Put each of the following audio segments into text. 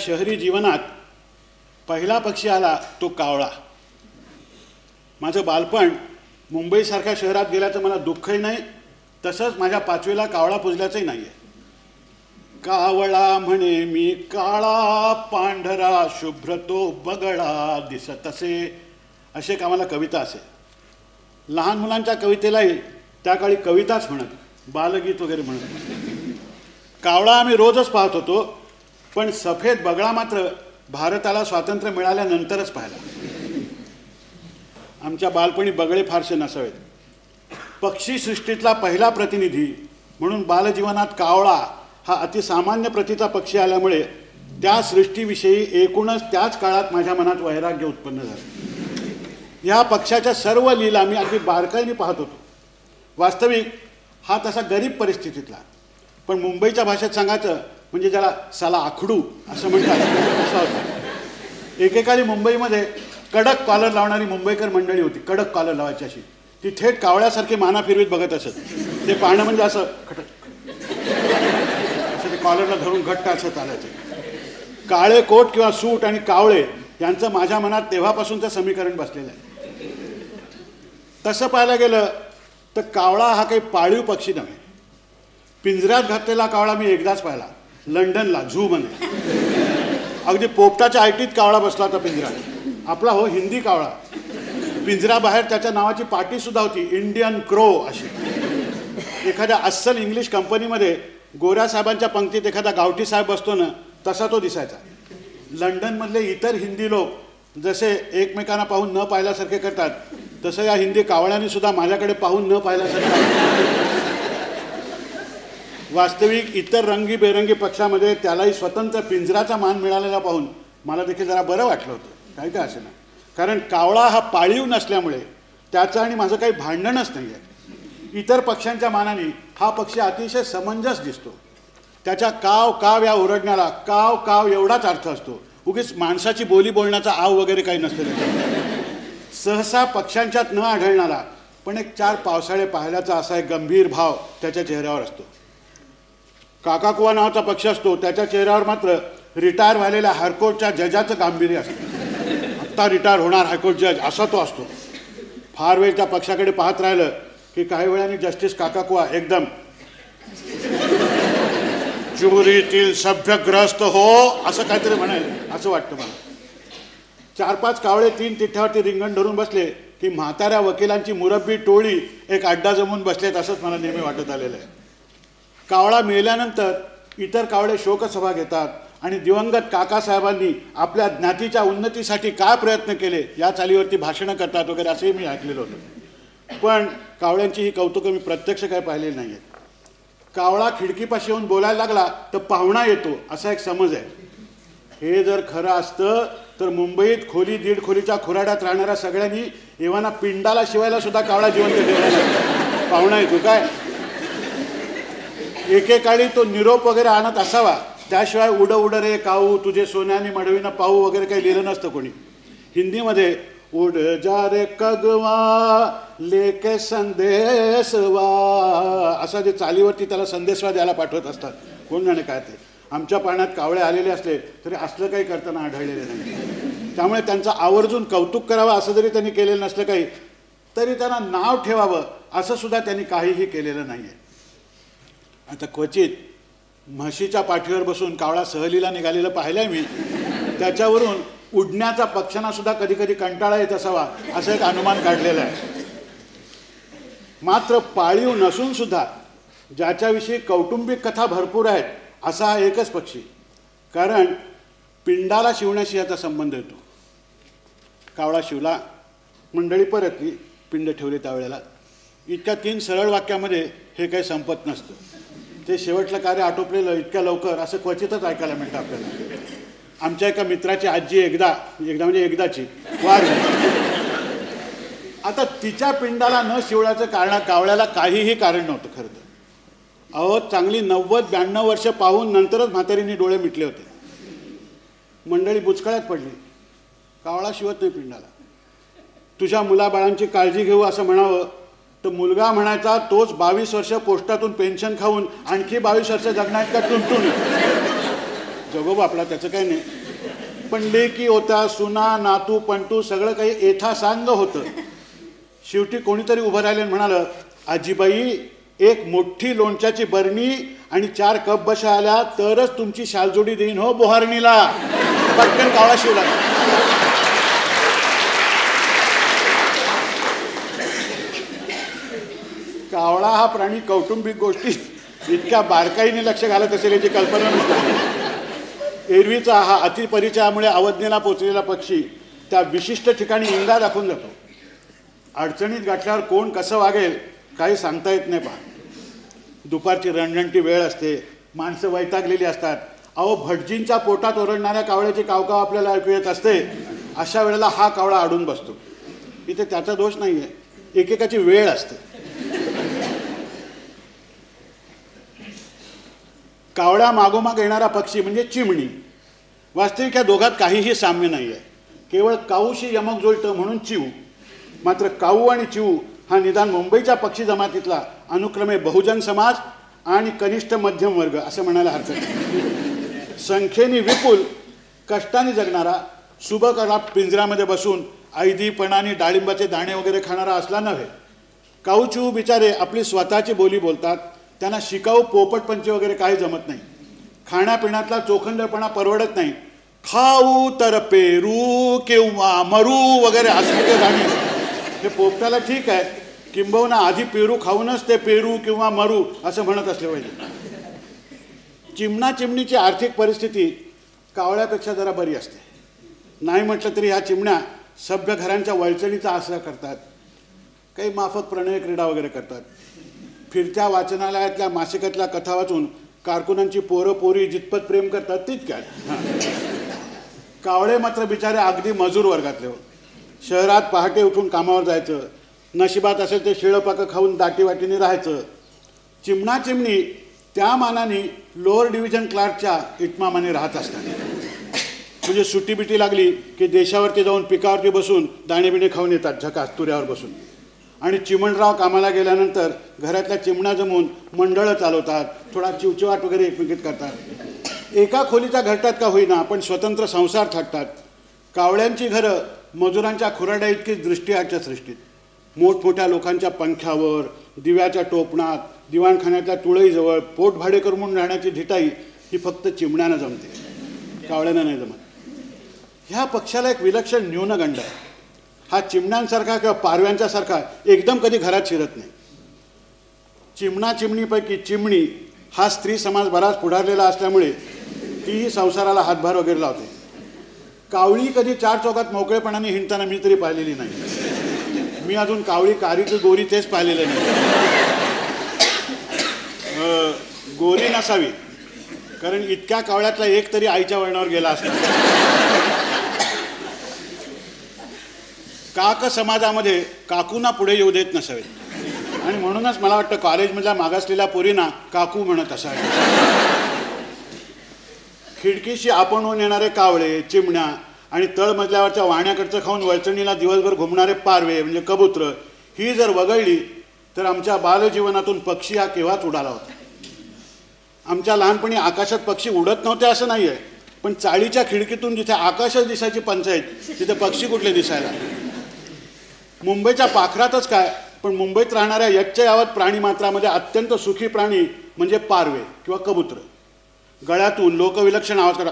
शहरी जीवनात पहिला पक्षी आला तो कावळा. माझं बालपण मुंबईसारख्या शहरात गेल्याचं मला दुःखही नाही तसंच माझ्या पाचवीला कावळा पुजल्याचंही नाही आहे कावळा म्हणे मी काळा पांढरा शुभ्र तो बगळा दिसत असे असे एक आम्हाला कविता असे. लहान मुलांच्या कवितेलाही त्या काळी कविताच म्हणत बालगीत वगैरे म्हणत. कावळा आम्ही रोजच पाहत होतो पण सफेद बगळा मात्र भारताला स्वातंत्र्य मिळाल्यानंतरच पाहिला. आमच्या बालपणी बगळे फारसे नसावेत. पक्षीसृष्टीतला पहिला प्रतिनिधी म्हणून बालजीवनात कावळा हा अतिसामान्य प्रतीचा पक्षी आल्यामुळे त्या सृष्टीविषयी एकूणच त्याच काळात माझ्या मनात वैराग्य उत्पन्न झालं. या पक्षाच्या सर्व लीला मी अगदी बारकाईने पाहत होतो. वास्तविक हा तसा गरीब परिस्थितीतला. पण मुंबईच्या भाषेत सांगायचं म्हणजे ज्याला साला आखडू असं म्हणतात. असं होता. एकेकाळी मुंबईमध्ये कडक कॉलर लावणारी मुंबईकर मंडळी होती. कडक कॉलर लावायची अशी. ती थेट कावळ्यासारखी माना फिरवीत बघत असत. ते पाहणं म्हणजे असं खटक. असं ते कॉलरला धरून घट्ट असं चालायचं. काळे कोट किंवा सूट आणि कावळे यांचं माझ्या मनात तेव्हापासूनचं समीकरण बसलेलं आहे. तसं पाहायला गेलं तर कावळा हा काही पाळीव पक्षी नव्हे. पिंजऱ्यात घातलेला कावळा मी एकदाच पाहिला. लंडनला झूमध्ये अगदी पोपटाच्या आयटीत कावळा बसला होता पिंजरा. आपला हो हिंदी कावळा. पिंजऱ्याबाहेर त्याच्या नावाची पार्टीसुद्धा होती इंडियन क्रो अशी. एखाद्या अस्सल इंग्लिश कंपनीमध्ये गोऱ्या साहेबांच्या पंक्तीत एखादा गावठी साहेब बसतो ना तसा तो दिसायचा. लंडनमधले इतर हिंदी लोक जसे एकमेकांना पाहून न पाहिल्यासारखे करतात तसं या हिंदी कावळ्यांनी सुद्धा माझ्याकडे पाहून न पाहिल्यासारखे वास्तविक इतर रंगीबेरंगी पक्षामध्ये त्यालाही स्वतंत्र पिंजराचा मान मिळालेला पाहून मला देखील जरा बरं वाटलं होतं. काही काय असे ना कारण कावळा हा पाळीव नसल्यामुळे त्याचं आणि माझं काही भांडणच नाही आहे इतर पक्ष्यांच्या मानाने हा पक्षी अतिशय समंजस दिसतो. त्याच्या काव काव या ओरडण्याला काव काव एवढाच अर्थ असतो. उगीच माणसाची बोली बोलण्याचा आव वगैरे काही नसतं त्याच्यात. सहसा पक्ष्यांच्यात न आढळणारा पण एक चार पावसाळे पाहिल्याचा असा एक गंभीर भाव त्याच्या चेहऱ्यावर असतो. काकाकुवा नावाचा पक्ष असतो त्याच्या चेहऱ्यावर मात्र रिटायर व्हायलेल्या हायकोर्टच्या जजाचं गांभीर्य असतं. आत्ता रिटायर होणार हायकोर्ट जज असा तो असतो. फार वेळ त्या पक्षाकडे पाहत राहिलं की काही वेळाने जस्टिस काकाकुवा एकदम चुरीतील सभ्यग्रस्त हो असं काहीतरी म्हणाल असं वाटतं मला. चार पाच कावळे तीन तिठ्ठ्यावरती रिंगण धरून बसले की म्हाताऱ्या वकिलांची मुरब्बी टोळी एक अड्डा जमून बसलेत असंच मला नेहमी वाटत आलेलं आहे. कावळा मेल्यानंतर इतर कावळे शोकसभा घेतात. आणि दिवंगत काकासाहेबांनी आपल्या ज्ञातीच्या उन्नतीसाठी काय प्रयत्न केले या चालीवरती भाषणं करतात वगैरे असंही मी ऐकलेलं होतं. पण कावळ्यांची ही कौतुकं मी प्रत्यक्ष काय पाहिलेली नाही आहेत कावळा खिडकीपाशी येऊन बोलायला लागला तर पाहुणा येतो असा एक समज आहे. हे जर खरं असतं तर मुंबईत खोली दीड खोलीच्या खुराड्यात राहणाऱ्या सगळ्यांनी एव्हाना पिंडाला शिवायला सुद्धा कावळा जिवंत ठेवला पाहुणा येतो काय? एकेकाळी तो निरोप वगैरे आणत असावा. त्याशिवाय उड उड रे काऊ तुझे सोन्याने मडवीनं पाऊ वगैरे काही लिहिलं नसतं कोणी. हिंदीमध्ये उड जा रे कगवा लेके संदेशवा असा जे चालीवरती त्याला संदेशवा द्यायला पाठवत असतात. कोण जाणे काय ते. आमच्या पाण्यात कावळे आलेले असले तरी असलं काही करताना आढळलेले नाही. त्यामुळे त्यांचं आवर्जून कौतुक करावं असं जरी त्यांनी केलेलं नसलं काही तरी त्यांना नाव ठेवावं असं सुद्धा त्यांनी काहीही केलेलं नाही आहे आता क्वचित म्हशीच्या पाठीवर बसून कावळा सहलीला निघालेलं पाहिलंय मी. त्याच्यावरून उडण्याचा पक्षांना सुद्धा कधी कधी कंटाळा येत असावा असं एक अनुमान काढलेलं आहे. मात्र पाळीव नसून सुद्धा ज्याच्याविषयी कौटुंबिक कथा भरपूर आहेत असा हा एकच पक्षी. कारण पिंडाला शिवण्याशी याचा संबंध येतो. कावळा शिवला मंडळी परतली पिंड ठेवली त्यावेळेला. इतक्या तीन सरळ वाक्यामध्ये हे काही संपत नसतं. ते शेवटलं कार्य आटोपलेलं इतक्या लवकर असं क्वचितच ऐकायला मिळतं आपल्याला. आमच्या एका मित्राची आजी एकदा एकदा म्हणजे एकदाची वार आता तिच्या पिंडाला न शिवण्याचं कारण कावळ्याला काहीही कारण नव्हतं खरं तर. अहो चांगली नव्वद ब्याण्णव वर्ष पाहून नंतरच म्हातारीने डोळे मिटले होते. मंडळी बुचकळ्यात पडली. कावळा शिवत नाही पिंडाला. तुझ्या मुलाबाळांची काळजी घेऊ असं म्हणावं तर मुलगा म्हणायचा तोच बावीस वर्ष पोस्टातून पेन्शन खाऊन आणखी बावीस वर्ष जगण्यात का टुनटून? जगो आपला त्याचं काही नाही. पण लेकी होता सुना नातू पंटू सगळं काही एथा सांग होतं. शेवटी कोणीतरी उभं राहिले म्हणालं आजीबाई एक मोठी लोणच्याची बरणी आणि चार कप बशा आल्या तरच तुमची शालजोडी देईन हो बोहारणीला. पटकन कावळा शिवला कावळा हा प्राणी कौटुंबिक गोष्टी इतक्या बारकाईने लक्ष घालत असेल याची कल्पना नसते. एरवीचा हा अतिपरिचयामुळे अवज्ञेला पोचलेला पक्षी त्या विशिष्ट ठिकाणी इंगा दाखवून जातो. अडचणीत गाठल्यावर कोण कसं वागेल काही सांगता येत नाही पहा. दुपारची रणरणटी वेळ असते माणसं वैतागलेली असतात. अहो भटजींच्या पोटात ओरडणाऱ्या कावळ्याची कावकाव आपल्याला ऐकू येत असते. अशा वेळेला हा कावळा अडून बसतो. इथे त्याचा दोष नाही आहे एकेकाची वेळ असते. कावळ्या मागोमाग येणारा पक्षी म्हणजे चिमणी. वास्तविक या दोघात काहीही साम्य नाही आहे केवळ काऊशी यमक जुळतं म्हणून चिऊ. मात्र काऊ आणि चिऊ हा निदान मुंबईच्या पक्षी जमातीतला अनुक्रमे बहुजन समाज आणि कनिष्ठ मध्यम वर्ग असं म्हणायला हरकत नाही. संख्येने विपुल कष्टाने जगणारा सुबकरा पिंजऱ्यामध्ये बसून ऐदीपणाने डाळिंबाचे दाणे वगैरे खाणारा असला नव्हे. काऊ चिऊ बिचारे आपली स्वतःची बोली बोलतात त्यांना शिकाऊ पोपटपंची वगैरे काही जमत नाही. खाण्यापिण्यातला चोखंदळपणा परवडत नाही. खाऊ तर पेरू किंवा मरू वगैरे असलेले गाणे. हे पोपटाला ठीक आहे. किंबहुना आधी पेरू खाऊनच ते पेरू किंवा मरू असं म्हणत असले पाहिजे. चिमणा चिमणीची आर्थिक परिस्थिती कावळ्यापेक्षा जरा बरी असते. नाही म्हटलं तरी ह्या चिमण्या सभ्य घरांच्या वळचणीचा आसरा करतात. काही माफक प्रणय क्रीडा वगैरे करतात. फिरत्या वाचनालयातल्या मासिकातल्या कथा वाचून कारकुनांची पोरं पोरी जितपत प्रेम करतात तितक्यात. कावळे मात्र बिचारे अगदी मजूर वर्गातले हो शहरात पहाटे उठून कामावर जायचं नशिबात असेल ते शिळपाकं खाऊन दाटीवाटीने राहायचं. चिमणा चिमणी त्या मानाने लोअर डिव्हिजन क्लार्कच्या इतमामाने राहत असतात. म्हणजे सुट्टी बिटी लागली की देशावरती जाऊन पिकावरती बसून दाणेबिणे खाऊन येतात झकास तुऱ्यावर बसून. आणि चिमणराव कामाला गेल्यानंतर घरातल्या चिमणा जमून मंडळं चालवतात थोडा चिवचिवाट वगैरे एकमेकीत करतात. एका खोलीच्या घरट्यात का होईना पण स्वतंत्र संसार थाटतात. कावळ्यांची घरं मजुरांच्या खुराड्या इतकीच दृष्टीआडच्या सृष्टीत. मोठमोठ्या लोकांच्या पंख्यावर दिव्याच्या टोपणात दिवाणखान्यातल्या तुळईजवळ पोट भाडेकर म्हणून राहण्याची धिटाई ही फक्त चिमण्यानं जमते. कावळ्यानं नाही जमत. ह्या पक्षाला एक विलक्षण न्यूनगंड आहे. हा चिमण्यांसारखा किंवा पारव्यांच्या सारखा एकदम कधी घरात शिरत नाही. चिमणा चिमणीपैकी चिमणी हा स्त्री समाज बराच पुढारलेला असल्यामुळे तीही संसाराला हातभार वगैरे लावते. कावळी कधी चार चौकात मोकळेपणाने हिंडताना मी तरी पाहिलेली नाही. मी अजून कावळी कारीची गोरी तेच पाहिलेलं नाही. गोरी नसावी कारण इतक्या कावळ्यातला एक तरी आईच्या वळणावर गेला असता. काक समाजामध्ये काकूंना पुढे येऊ देत नसावेत. आणि म्हणूनच मला वाटतं कॉलेजमधल्या मागासलेल्या पोरींना काकू म्हणत असावे खिडकीशी आपणहून येणारे कावळे चिमण्या आणि तळमजल्यावरच्या वाण्याकडचं खाऊन वळचणीला दिवसभर घुमणारे पारवे म्हणजे कबुत्र ही जर वगळली तर आमच्या बालजीवनातून पक्षी हा केव्हाच उडाला होता? आमच्या लहानपणी आकाशात पक्षी उडत नव्हते असं नाही आहे पण चाळीच्या खिडकीतून जिथे आकाशच दिसायची पंचायत तिथे पक्षी कुठले दिसायला? मुंबईच्या पाखरातच काय पण मुंबईत राहणाऱ्या यच्च यावत प्राणी मात्रामध्ये अत्यंत सुखी प्राणी म्हणजे पारवे किंवा कबुतर. गळ्यातून लोकविलक्षण आवाज करा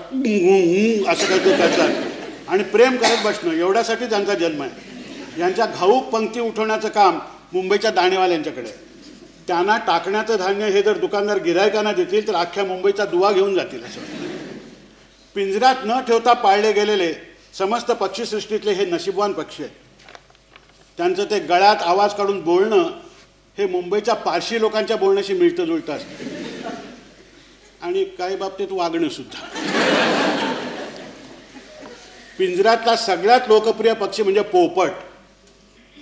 असं काहीतरी करतात आणि प्रेम करत बसणं एवढ्यासाठी त्यांचा जन्म आहे. यांच्या घाऊक पंक्ती उठवण्याचं काम मुंबईच्या दाणेवाल्यांच्याकडे त्यांना टाकण्याचं धान्य हे जर दुकानदार गिरायकांना देतील तर अख्ख्या मुंबईचा दुवा घेऊन जातील असं पिंजऱ्यात न ठेवता पाळले गेलेले समस्त पक्षीसृष्टीतले हे नशीबवान पक्षी आहेत. त्यांचं ते गळ्यात आवाज काढून बोलणं हे मुंबईच्या पारशी लोकांच्या बोलण्याशी मिळतं जुळतं असतं आणि काही बाबतीत वागणं सुद्धा. पिंजऱ्यातला सगळ्यात लोकप्रिय पक्षी म्हणजे पोपट.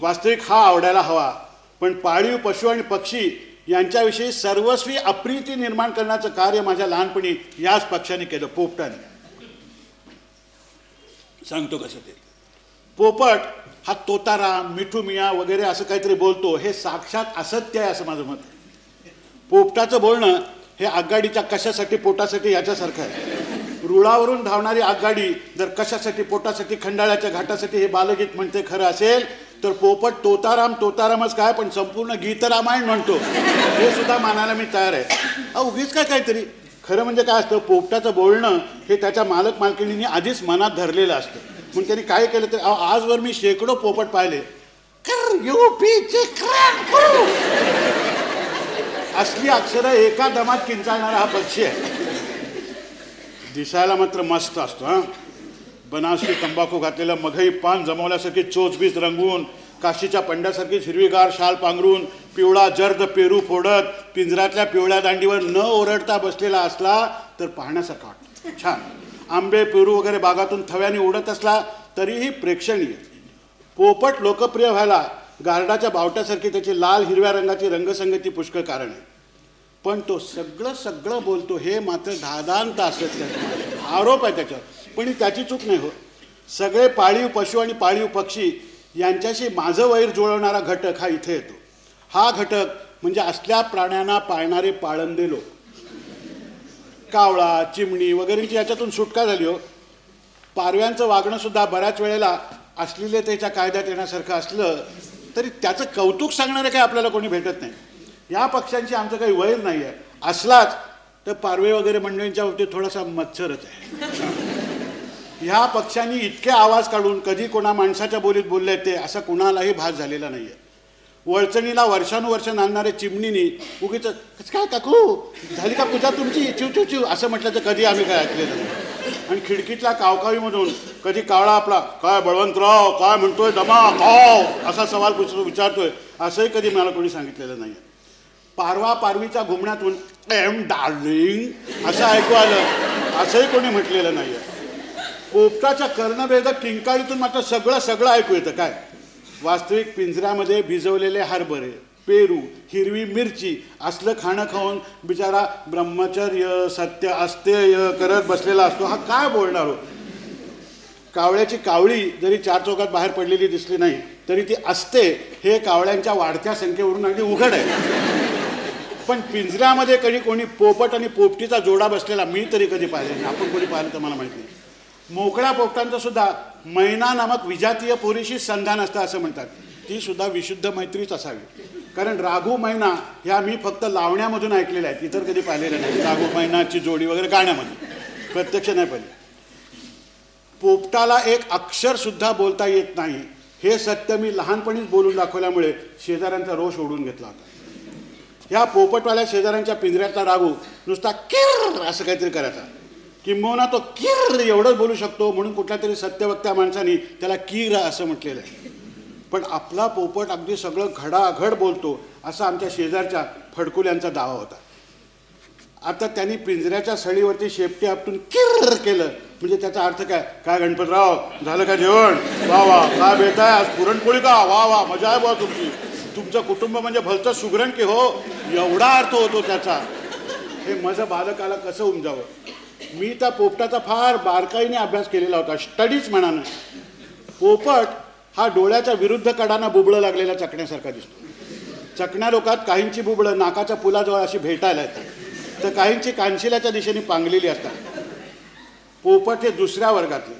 वास्तविक हा आवडायला हवा. पण पाळीव पशु आणि पक्षी यांच्याविषयी सर्वस्वी अप्रिती निर्माण करण्याचं कार्य माझ्या लहानपणी याच पक्षाने केलं पोपटाने. सांगतो कसं ते. पोपट हा तोतारा मिठू मिया वगैरे असं काहीतरी बोलतो हे साक्षात असत्य आहे असं माझं मत आहे. पोपटाचं बोलणं हे आगगाडीच्या कशासाठी पोटासाठी याच्यासारखं आहे. रुळावरून धावणारी आगगाडी जर कशासाठी पोटासाठी खंडाळ्याच्या घाटासाठी हे बालगीत म्हणते खरं असेल तर पोपट तोताराम तोतारामच काय पण संपूर्ण गीतरामायण म्हणतो. हे सुद्धा मानायला मी तयार आहे. अहो उगीच काय काहीतरी. खरं म्हणजे काय असतं पोपटाचं बोलणं हे त्याच्या मालक मालकिणींनी आधीच मनात धरलेलं असतं. म्हणून त्यांनी काय केलं तर अहो, आजवर मी शेकडो पोपट पाहिले. यू पी असली अक्षरं एका दमात किंचाळणारा हा पक्षी आहे. दिसायला मात्र मस्त असतो हा. बनावसी तंबाखू घातलेलं मघई पान जमवल्यासारखी चोचबीज रंगवून काशीच्या पंड्यासारखी हिरवीगार शाल पांघरून पिवळा जर्द पेरू फोडत पिंजऱ्यातल्या पिवळ्या दांडीवर न ओरडता बसलेला असला तर पाहण्यासारखा वाटतं. छान. आंबे पेरू वगैरे बागातून थव्याने उडत असला तरीही प्रेक्षणीय. पोपट लोकप्रिय व्हायला गार्डाच्या बावट्यासारखी त्याची लाल हिरव्या रंगाची रंगसंगती पुष्कळ कारण आहे. पण तो सगळं सगळं बोलतो हे मात्र धादांत असत आरोप आहे त्याच्यावर. पण ही त्याची चूक नाही हो सगळे पाळीव पशु आणि पाळीव पक्षी यांच्याशी माझं वैर जुळवणारा घटक हा इथे येतो. हा घटक म्हणजे असल्या प्राण्यांना पाळणारे पाळंदे लोक. कावळा चिमणी वगैरेंची याच्यातून सुटका झाली हो? पारव्यांचं वागणं सुद्धा बऱ्याच वेळेला अश्लीलतेच्या कायद्यात येण्यासारखं असलं तरी त्याचं कौतुक सांगणारं काही आपल्याला कोणी भेटत नाही. या पक्ष्यांशी आमचं काही वैर नाही आहे असलाच तर पारवे वगैरे मंडळींच्या बाबतीत थोडासा मच्छरच आहे. ह्या पक्ष्यांनी इतके आवाज काढून कधी कोणा माणसाच्या बोलीत बोलले ते असा कुणालाही भास झालेला नाही आहे वळचणीला वर्षानुवर्ष नांदणाऱ्या चिमणीने उगीच काय काकू? झाली का पूजा तुमची? चिव चिव चिव. असं म्हटलं तर कधी आम्ही काय ऐकलेलं नाही. आणि खिडकीतल्या कावकावीमधून कधी कावळा आपला काय बळवंतराव काय म्हणतोय दमा काव असा सवाल पुस- विचारतोय असंही कधी मला कोणी सांगितलेलं नाही पारवा पारवीच्या घुमण्यातून एम डार्लिंग असं ऐकू आलं असंही कोणी म्हटलेलं नाही आहे पोपटाच्या कर्णभेदक किंकाळीतून मात्र सगळं सगळं ऐकू येतं. काय? वास्तविक पिंजऱ्यामध्ये भिजवलेले हरभरे पेरू हिरवी मिरची असलं खाणं खाऊन बिचारा ब्रह्मचर्य सत्य अस्तेय करत बसलेला असतो. हा काय बोलणार हो? कावळ्याची कावळी जरी चार चौकात बाहेर पडलेली दिसली नाही तरी ती असते हे कावळ्यांच्या वाढत्या संख्येवरून अगदी उघड आहे. पण पिंजऱ्यामध्ये कधी कोणी पोपट आणि पोपटीचा जोडा बसलेला मी तरी कधी पाहिलं नाही. आपण कोणी पाहिलं तर मला माहिती नाही. मोकळ्या पोपटांचं सुद्धा मैना नामक विजातीय पुरीशी संधान असतं असं म्हणतात. ती सुद्धा विशुद्ध मैत्रीच असावी. कारण राघू मैना ह्या मी फक्त लावण्यामधून ऐकलेल्या आहेत. इतर कधी पाहिलेल्या नाही राघू मैनाची जोडी वगैरे गाण्यामध्ये प्रत्यक्ष नाही पाहिजे पोपटाला एक अक्षर सुद्धा बोलता येत नाही. हे सत्य मी लहानपणीच बोलून दाखवल्यामुळे शेजाऱ्यांचा रोष ओढून घेतला होता. ह्या पोपटवाल्या शेजाऱ्यांच्या पिंजऱ्यातला राघू नुसता किर असं काहीतरी करायचा किंबहुना तो किर एवढंच बोलू शकतो म्हणून कुठल्या तरी सत्यवक्त्या माणसाने त्याला किर असं म्हटलेलं आहे. पण आपला पोपट अगदी सगळं घडाघड बोलतो असा आमच्या शेजारच्या फडकुल्यांचा दावा होता. आता त्यांनी पिंजऱ्याच्या सळीवरती शेपटी आपटून किर केलं. म्हणजे त्याचा अर्थ काय? काय गणपतराव? झालं का जेवण? वा वा. काय बेताय? आज पुरणपोळी का? वा वा. मजा आहे बुवा तुमची. तुमचं कुटुंब म्हणजे भलतं सुगरण की हो? एवढा अर्थ होतो त्याचा. हे माझं बालकाला कसं उमजावं? मी त्या पोपटाचा फार बारकाईने अभ्यास केलेला होता. स्टडीज म्हणानं. पोपट हा डोळ्याच्या विरुद्ध कडांना बुबळं लागलेल्या चकण्यासारखा दिसतो. चकण्या लोकात काहींची बुबळं नाकाच्या पुलाजवळ अशी भेटायला येतात. तर काहींची कानशिलाच्या दिशेने पांगलेली असतात. पोपट हे दुसऱ्या वर्गातले.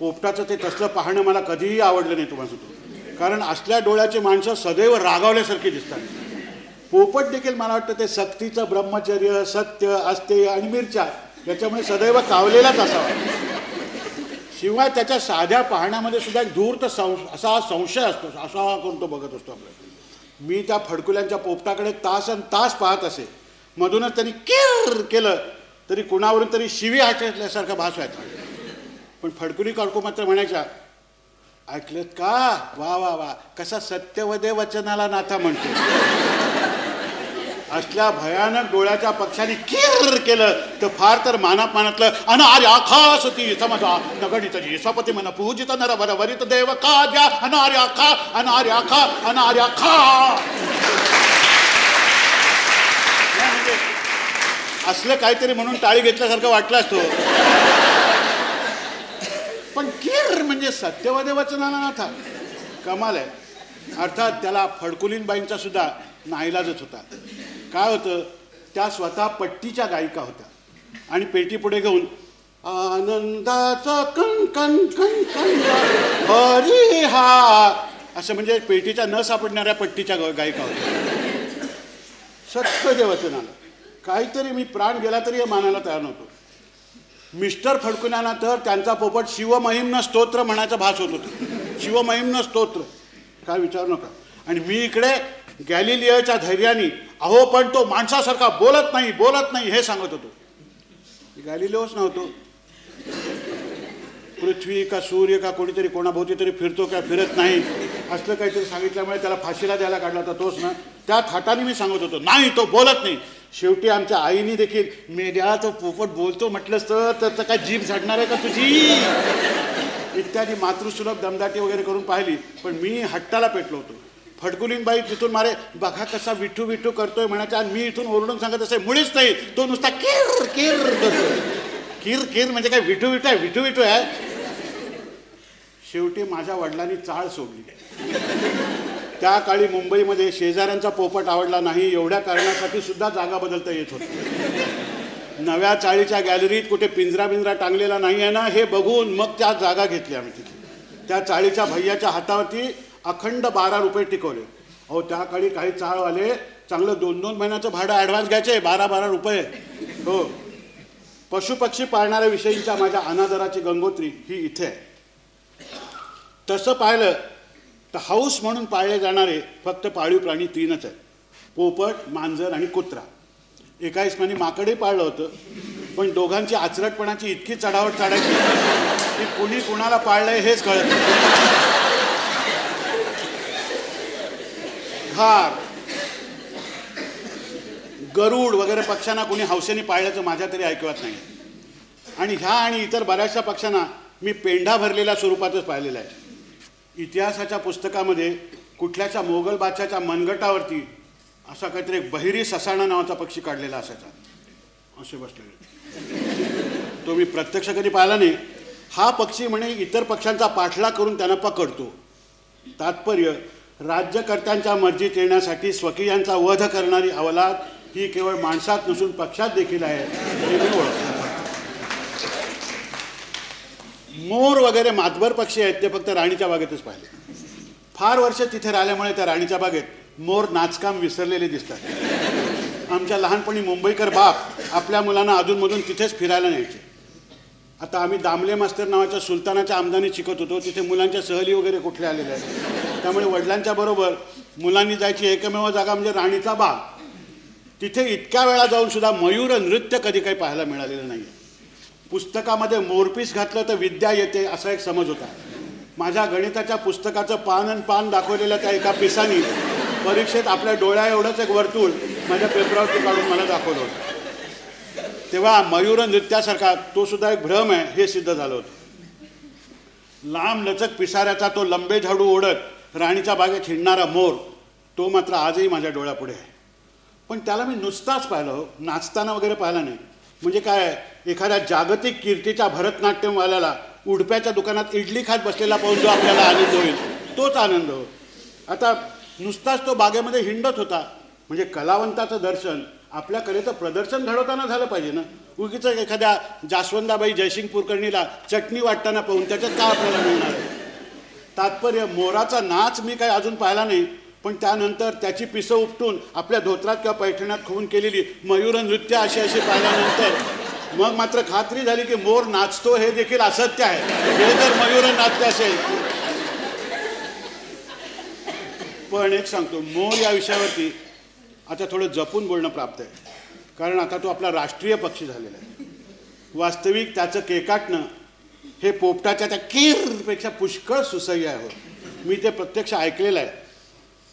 पोपटाचं ते तसलं पाहणं मला कधीही आवडलं नाही तुम्हाला सुद्धा. कारण असल्या डोळ्याची माणसं सदैव रागावल्यासारखी दिसतात. पोपट देखील मला वाटतं ते सक्तीचं ब्रह्मचर्य सत्य अस्तेय आणि मिरच्या याच्यामुळे सदैव कावलेलाच असावा. शिवाय त्याच्या साध्या पाहण्यामध्ये सुद्धा एक धूर्त संश असा संशय असतो असा करून तो बघत असतो आपल्याला मी त्या फडकुल्यांच्या पोपटाकडे तास आणि तास पाहत असे. मधूनच त्यांनी किर केलं तरी कुणावरून तरी शिवी हाचल्यासारखा भास व्हायचा. पण फडकुली काढको मात्र म्हणायच्या ऐकलं का? वा वा वा. कसा सत्यवदे वचनाला नाथा म्हणतो असल्या भयानक डोळ्याच्या पक्षाने किर केलं तर फार तर मानाप मानातलं अनार्य आखा सती समजा नगणित जी स्वपती मन पूजित नर वर वरित देव का द्या अनार्य आखा अनार्य आखा अनार्य आखा नाही म्हणजे असलं काहीतरी म्हणून टाळी घेतल्यासारखं वाटलं असतो. पण किर म्हणजे सत्यवादे वचनाला नाथा कमाल आहे. अर्थात त्याला फडकुलीनबाईंचा सुद्धा नाईलाजच होता. काय होतं? त्या स्वतः पट्टीच्या गायिका होत्या. आणि पेटी पुढे घेऊन आनंदाचा कण कण कण कण हरी हा. असं म्हणजे पेटीच्या न सापडणाऱ्या पट्टीच्या ग- गायिका होत्या. सत्य वचन आलं काहीतरी मी प्राण गेला तरी हे मानायला तयार नव्हतो. मिस्टर फडकुनाना तर त्यांचा पोपट शिवमहिमनं स्तोत्र म्हणायचा भास होत होता. शिवमहिमनं स्तोत्र. काय विचारू नका. आणि मी इकडे गॅलिलियाच्या धैर्याने अहो पण तो माणसासारखा बोलत नाही बोलत नाही हे सांगत होतो. गॅलिलिओच नव्हतो. पृथ्वी का सूर्य का कोणीतरी कोणाभोवती तरी फिरतो का फिरत नाही. असलं काहीतरी सांगितल्यामुळे त्याला फाशीला द्यायला काढला होता तोच ना. त्या थाटाने मी सांगत होतो नाही तो बोलत नाही. शेवटी आमच्या आईने देखील मेड्या तो पोपट बोलतो म्हटलंस तर तर काय जीभ झाडणार आहे का तुझी? इत्यादी मातृसुलभ दमदाटी वगैरे करून पाहिली पण मी हट्टाला पेटलो होतो. फडकुलीनबाई तिथून मारे बघा कसा विठू विठू करतोय म्हणायचा आणि मी इथून ओरडून सांगत असे मुळीच नाही तो नुसता किर किर करतोय. किर किर म्हणजे काय विठू विठू आहे विठू विठू आहे. शेवटी माझ्या वडिलांनी चाळ सोडली. त्या काळी मुंबईमध्ये शेजाऱ्यांचा पोपट आवडला नाही एवढ्या कारणासाठी सुद्धा जागा बदलता येत होती. नव्या चाळीच्या गॅलरीत कुठे पिंजरा बिंजरा टांगलेला नाही आहे ना हे बघून मग त्या जागा घेतली आम्ही तिथे. त्या चाळीच्या भैयाच्या हातावरती अखंड बारा रुपये टिकवले. अहो त्या काळी काही चाळवाले चांगलं दोन दोन महिन्याचं भाडं ॲडव्हान्स घ्यायचे बारा बारा रुपये. हो. पशुपक्षी पाळणाऱ्या विषयीच्या माझ्या अनादराची गंगोत्री ही इथे. आहे तसं पाहिलं तर हाऊस म्हणून पाळले जाणारे फक्त पाळीव प्राणी तीनच आहेत. पोपट मांजर आणि कुत्रा. एका इस्मानी माकडे पाळलं होतं पण दोघांची आचरटपणाची इतकी चढावट चढायची की कुणी कुणाला पाळलंय हेच कळत नाही. घार गरुड वगैरे पक्ष्यांना कोणी हौसेने पाळल्याचं माझ्या तरी ऐकवत नाही. आणि ह्या आणि इतर बऱ्याचशा पक्ष्यांना मी पेंढा भरलेल्या स्वरूपातच पाहिलेला आहे. इतिहासाच्या पुस्तकामध्ये कुठल्याच्या मोगल बादशाच्या मनगटावरती असा काहीतरी एक बहिरी ससाणा नावाचा पक्षी काढलेला असायचा. असे बसलेले. तो मी प्रत्यक्ष कधी पाहिला नाही. हा पक्षी म्हणे इतर पक्ष्यांचा पाठलाग करून त्यांना पकडतो. तात्पर्य राज्यकर्त्यांच्या मर्जीत येण्यासाठी स्वकीयांचा वध करणारी अवलाद ही केवळ माणसात नसून पक्षात देखील आहे हे मी ओळखतो मोर वगैरे मातबर पक्षी आहेत ते फक्त राणीच्या बागेतच पाहिले. फार वर्ष तिथे राहिल्यामुळे त्या राणीच्या बागेत मोर नाचकाम विसरलेले दिसतात. आमच्या लहानपणी मुंबईकर बाप आपल्या मुलांना अधूनमधून तिथेच फिरायला न्यायचे. आता आम्ही दामले मास्तर नावाच्या सुलतानाच्या आमदानी शिकत होतो. तिथे मुलांच्या सहली वगैरे कुठल्या आलेल्या आहेत? त्यामुळे वडिलांच्या बरोबर मुलांनी जायची एकमेव जागा म्हणजे राणीचा बाग. तिथे इतक्या वेळा जाऊन सुद्धा मयूर नृत्य कधी काही पाहायला मिळालेलं नाही पुस्तकामध्ये मोरपीस घातलं तर विद्या येते असा एक समज होता. माझ्या गणिताच्या पुस्तकाचं पान आणि पान दाखवलेल्या त्या एका पिसानी परीक्षेत आपल्या डोळ्या एवढंच एक वर्तुळ माझ्या पेपरावरती काढून मला दाखवलं होतं. तेव्हा मयूर नृत्यासारखा तो सुद्धा एक भ्रम आहे हे सिद्ध झालं होतं. लांब लचक पिसाऱ्याचा तो लंबे झाडू ओढत राणीच्या बागेत हिंडणारा मोर तो मात्र आजही माझ्या डोळ्यापुढे आहे. पण त्याला मी नुसताच पाहिलं हो, नाचताना वगैरे पाहिला नाही. म्हणजे काय एखाद्या जागतिक कीर्तीच्या भरतनाट्यमवाल्याला उडप्याच्या दुकानात इडली खात बसलेला पाहून जो आपल्याला आनंद होईल तोच आनंद हो. आता नुसताच तो बागेमध्ये हिंडत होता म्हणजे कलावंताचं दर्शन आपल्या कलेचं प्रदर्शन घडवताना झालं पाहिजे ना. उगीच एखाद्या जास्वंदाबाई जयसिंग कुलकर्णीला चटणी वाटताना पाहून त्याच्यात काय आपल्याला मिळणार आहे? तात्पर्य मोराचा नाच मी काय अजून पाहिला नाही पण त्यानंतर त्याची पिसं उपटून आपल्या धोत्रात किंवा पैठण्यात खून केलेली मयूर नृत्य अशी अशी पाहिल्यानंतर मग मात्र खात्री झाली की मोर नाचतो हे देखील असत्य आहे. हे जर मयूर नाट्य असेल. पण एक सांगतो मोर या विषयावरती आता थोडं जपून बोलणं प्राप्त आहे. कारण आता तो आपला राष्ट्रीय पक्षी झालेला आहे. वास्तविक त्याचं केकाटणं हे पोपटाच्या त्या कीरपेक्षा पुष्कळ सुसह्य आहे. हो. मी ते प्रत्यक्ष ऐकलेलं आहे.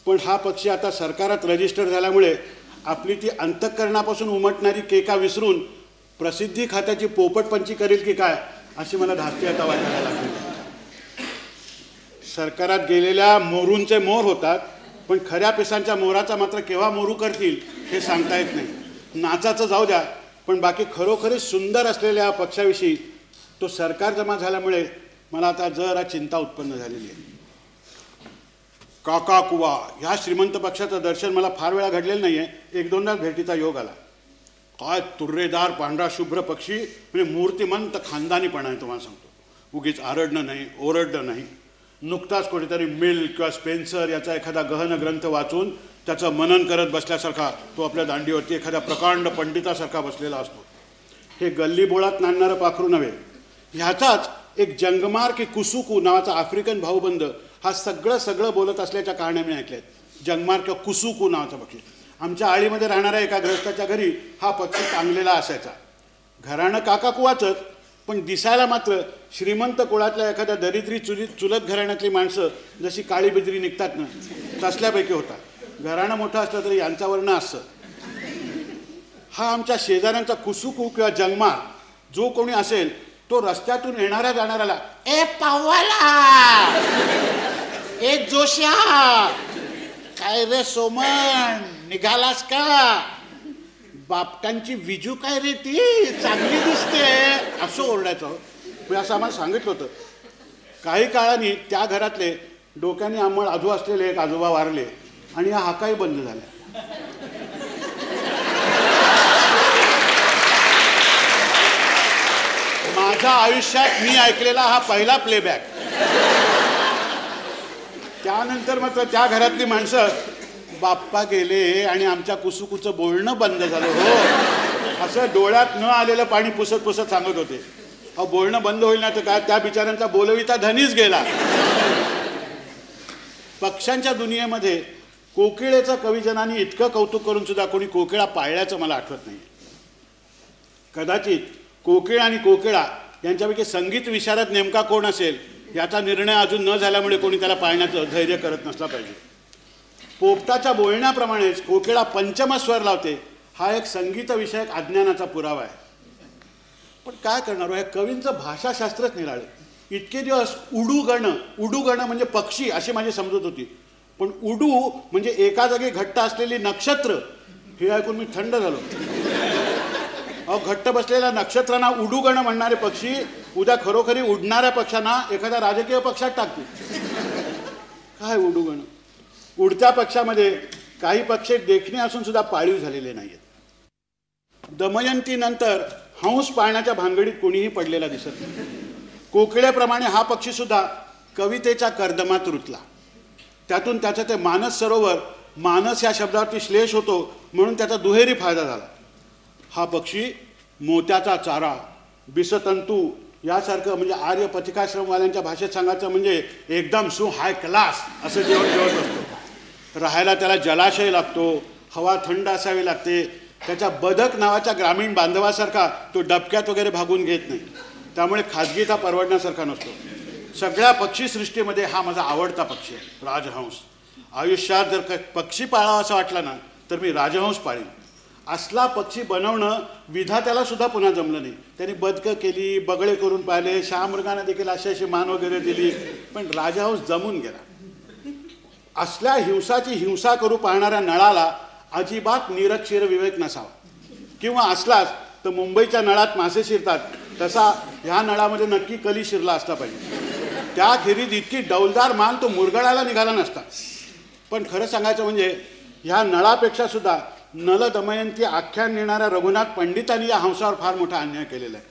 पण हा पक्षी आता सरकारात रजिस्टर झाल्यामुळे आपली ती अंतःकरणापासून उमटणारी केका विसरून प्रसिद्धी खात्याची पोपटपंची करेल की काय अशी मला धास्ती आता वाटायला लागली. सरकारात गेलेल्या मोरूंचे मोर होतात. पण खऱ्या पिसांच्या मोराचा मात्र केव्हा मोरू करतील हे सांगता येत नाही. नाचाचं जाऊ द्या पण बाकी खरोखरीच सुंदर असलेल्या पक्षाविषयी तो सरकार जमा झाल्यामुळे मला आता जरा चिंता उत्पन्न झालेली आहे. काका कुवा ह्या श्रीमंत पक्षाचं दर्शन मला फार वेळा घडलेलं नाही आहे एक दोनदा भेटीचा योग आला. काय तुर्रेदार पांढरा शुभ्र पक्षी म्हणजे मूर्तिमंत खानदानीपणा आहे तुम्हाला सांगतो. उगीच आरडणं नाही ओरडणं नाही. नुकताच कुठेतरी मिल किंवा स्पेन्सर याचा एखादा गहन ग्रंथ वाचून त्याचं मनन करत बसल्यासारखा तो आपल्या दांडीवरती एखाद्या प्रकांड पंडितासारखा बसलेला असतो. हे गल्लीबोळात नांदणारं पाखरू नव्हे. ह्याचाच एक जंगमार की कुसुकू नावाचा आफ्रिकन भाऊबंद हा सगळं सगळं बोलत असल्याच्या कहाण्या मी ऐकल्या आहेत जंगमार किंवा कुसुकू नावाचा पक्षी. आमच्या आळीमध्ये राहणाऱ्या एका ग्रस्ताच्या घरी हा पक्षी टांगलेला असायचा. घराणं काकाकुवाचंच पण दिसायला मात्र श्रीमंत कुळातल्या एखाद्या दरिद्री चुली चुलत घराण्यातली माणसं जशी काळी बिजरी निघतात ना तसल्यापैकी होता घराणं मोठं असलं तरी यांचा वर्ण असं. हा आमच्या शेजाऱ्यांचा कुसुकू किंवा जन्मा जो कोणी असेल तो रस्त्यातून येणाऱ्या जाणाऱ्याला ए पावाला ए जोश्या! काय रे सोमन निघालास का? बापटांची विजू काय रे ती? चांगली दिसते. असं ओरडायचं. मी असं आम्हाला सांगितलं होतं. काही काळाने त्या घरातले डोक्याने आम्हाला आजू असलेले एक आजोबा वारले आणि हा हाकाही बंद झाला. माझ्या आयुष्यात मी ऐकलेला हा पहिला प्लेबॅक त्यानंतर मात्र त्या घरातली माणसं बाप्पा गेले आणि आमच्या कुसुकुचं बोलणं बंद झालं हो. असं डोळ्यात न आलेलं पाणी पुसत पुसत सांगत होते. अहो बोलणं बंद होईल ना तर काय? त्या बिचाऱ्यांचा बोलविता धनीच गेला. पक्ष्यांच्या दुनियेमध्ये कोकिळेचं कविजनाने इतकं कौतुक करून सुद्धा कोणी कोकिळा पाळल्याचं मला आठवत नाही. कदाचित कोकिळ आणि कोकिळा यांच्यापैकी संगीत विशारद नेमका कोण असेल याचा निर्णय अजून न झाल्यामुळे कोणी त्याला पाळण्याचं धैर्य करत नसला पाहिजे. पोपटाच्या बोलण्याप्रमाणेच कोकिळा पंचम स्वर लावते. हा एक संगीतविषयक अज्ञानाचा पुरावा आहे. पण काय करणार हो? ह्या कवींचं भाषाशास्त्रच निराळे. इतके दिवस उडू गणं उडू गणं म्हणजे पक्षी अशी माझी समजत होती. पण उडू म्हणजे एका जागी घट्ट असलेली नक्षत्र. हे ऐकून मी थंड झालो. अहो घट्ट बसलेल्या नक्षत्रांना उडू गण म्हणणारे पक्षी उद्या खरोखरी उडणाऱ्या पक्षांना एखाद्या राजकीय पक्षात टाकतील. काय उडू गणं? उडत्या पक्षामध्ये काही पक्षी देखणे असून सुद्धा पाळीव झालेले नाही आहेत दमयंतीनंतर हंस पाळण्याच्या भानगडीत कोणीही पडलेला दिसत नाही. कोकिळेप्रमाणे हा पक्षी सुद्धा कवितेच्या कर्दमात रुतला. त्यातून त्याचं ते मानस सरोवर मानस या शब्दावरती श्लेष होतो म्हणून त्याचा दुहेरी फायदा झाला. हा पक्षी मोत्याचा चारा बिसतंतू यासारखं म्हणजे आर्य पथिकाश्रमवाल्यांच्या भाषेत सांगायचं म्हणजे एकदम सु हाय क्लास असं जेवण जेवत असतो. राहायला त्याला जलाशय लागतो हवा थंड असावी लागते. त्याच्या बदक नावाच्या ग्रामीण बांधवासारखा तो डबक्यात वगैरे भागून घेत नाही. त्यामुळे खाजगीचा परवडण्यासारखा नसतो. सगळ्या पक्षीसृष्टीमध्ये हा माझा आवडता पक्षी आहे राजहंस. आयुष्यात जर क पक्षी पाळावा असं वाटलं ना तर मी राजहंस पाळीन. असला पक्षी बनवणं विधात्याला सुद्धा पुन्हा जमलं नाही. त्यांनी बदकं केली बगळे करून पाहिले शहामृगाने देखील अशी अशी मान वगैरे दिली पण राजहंस जमून गेला. असल्या हिंसाची हिंसा करू पाहणाऱ्या नळाला अजिबात निरक्षीर विवेक नसावा. किंवा असलाच तर मुंबईच्या नळात मासे शिरतात तसा ह्या नळामध्ये नक्की कली शिरला असला पाहिजे. त्या खेरीत इतकी डौलदार मान तो मुरगळायला निघाला नसता. पण खरं सांगायचं म्हणजे ह्या नळापेक्षा सुद्धा नल दमयंती आख्यान नेणाऱ्या रघुनाथ पंडितांनी या हंसावर फार मोठा अन्याय केलेला आहे.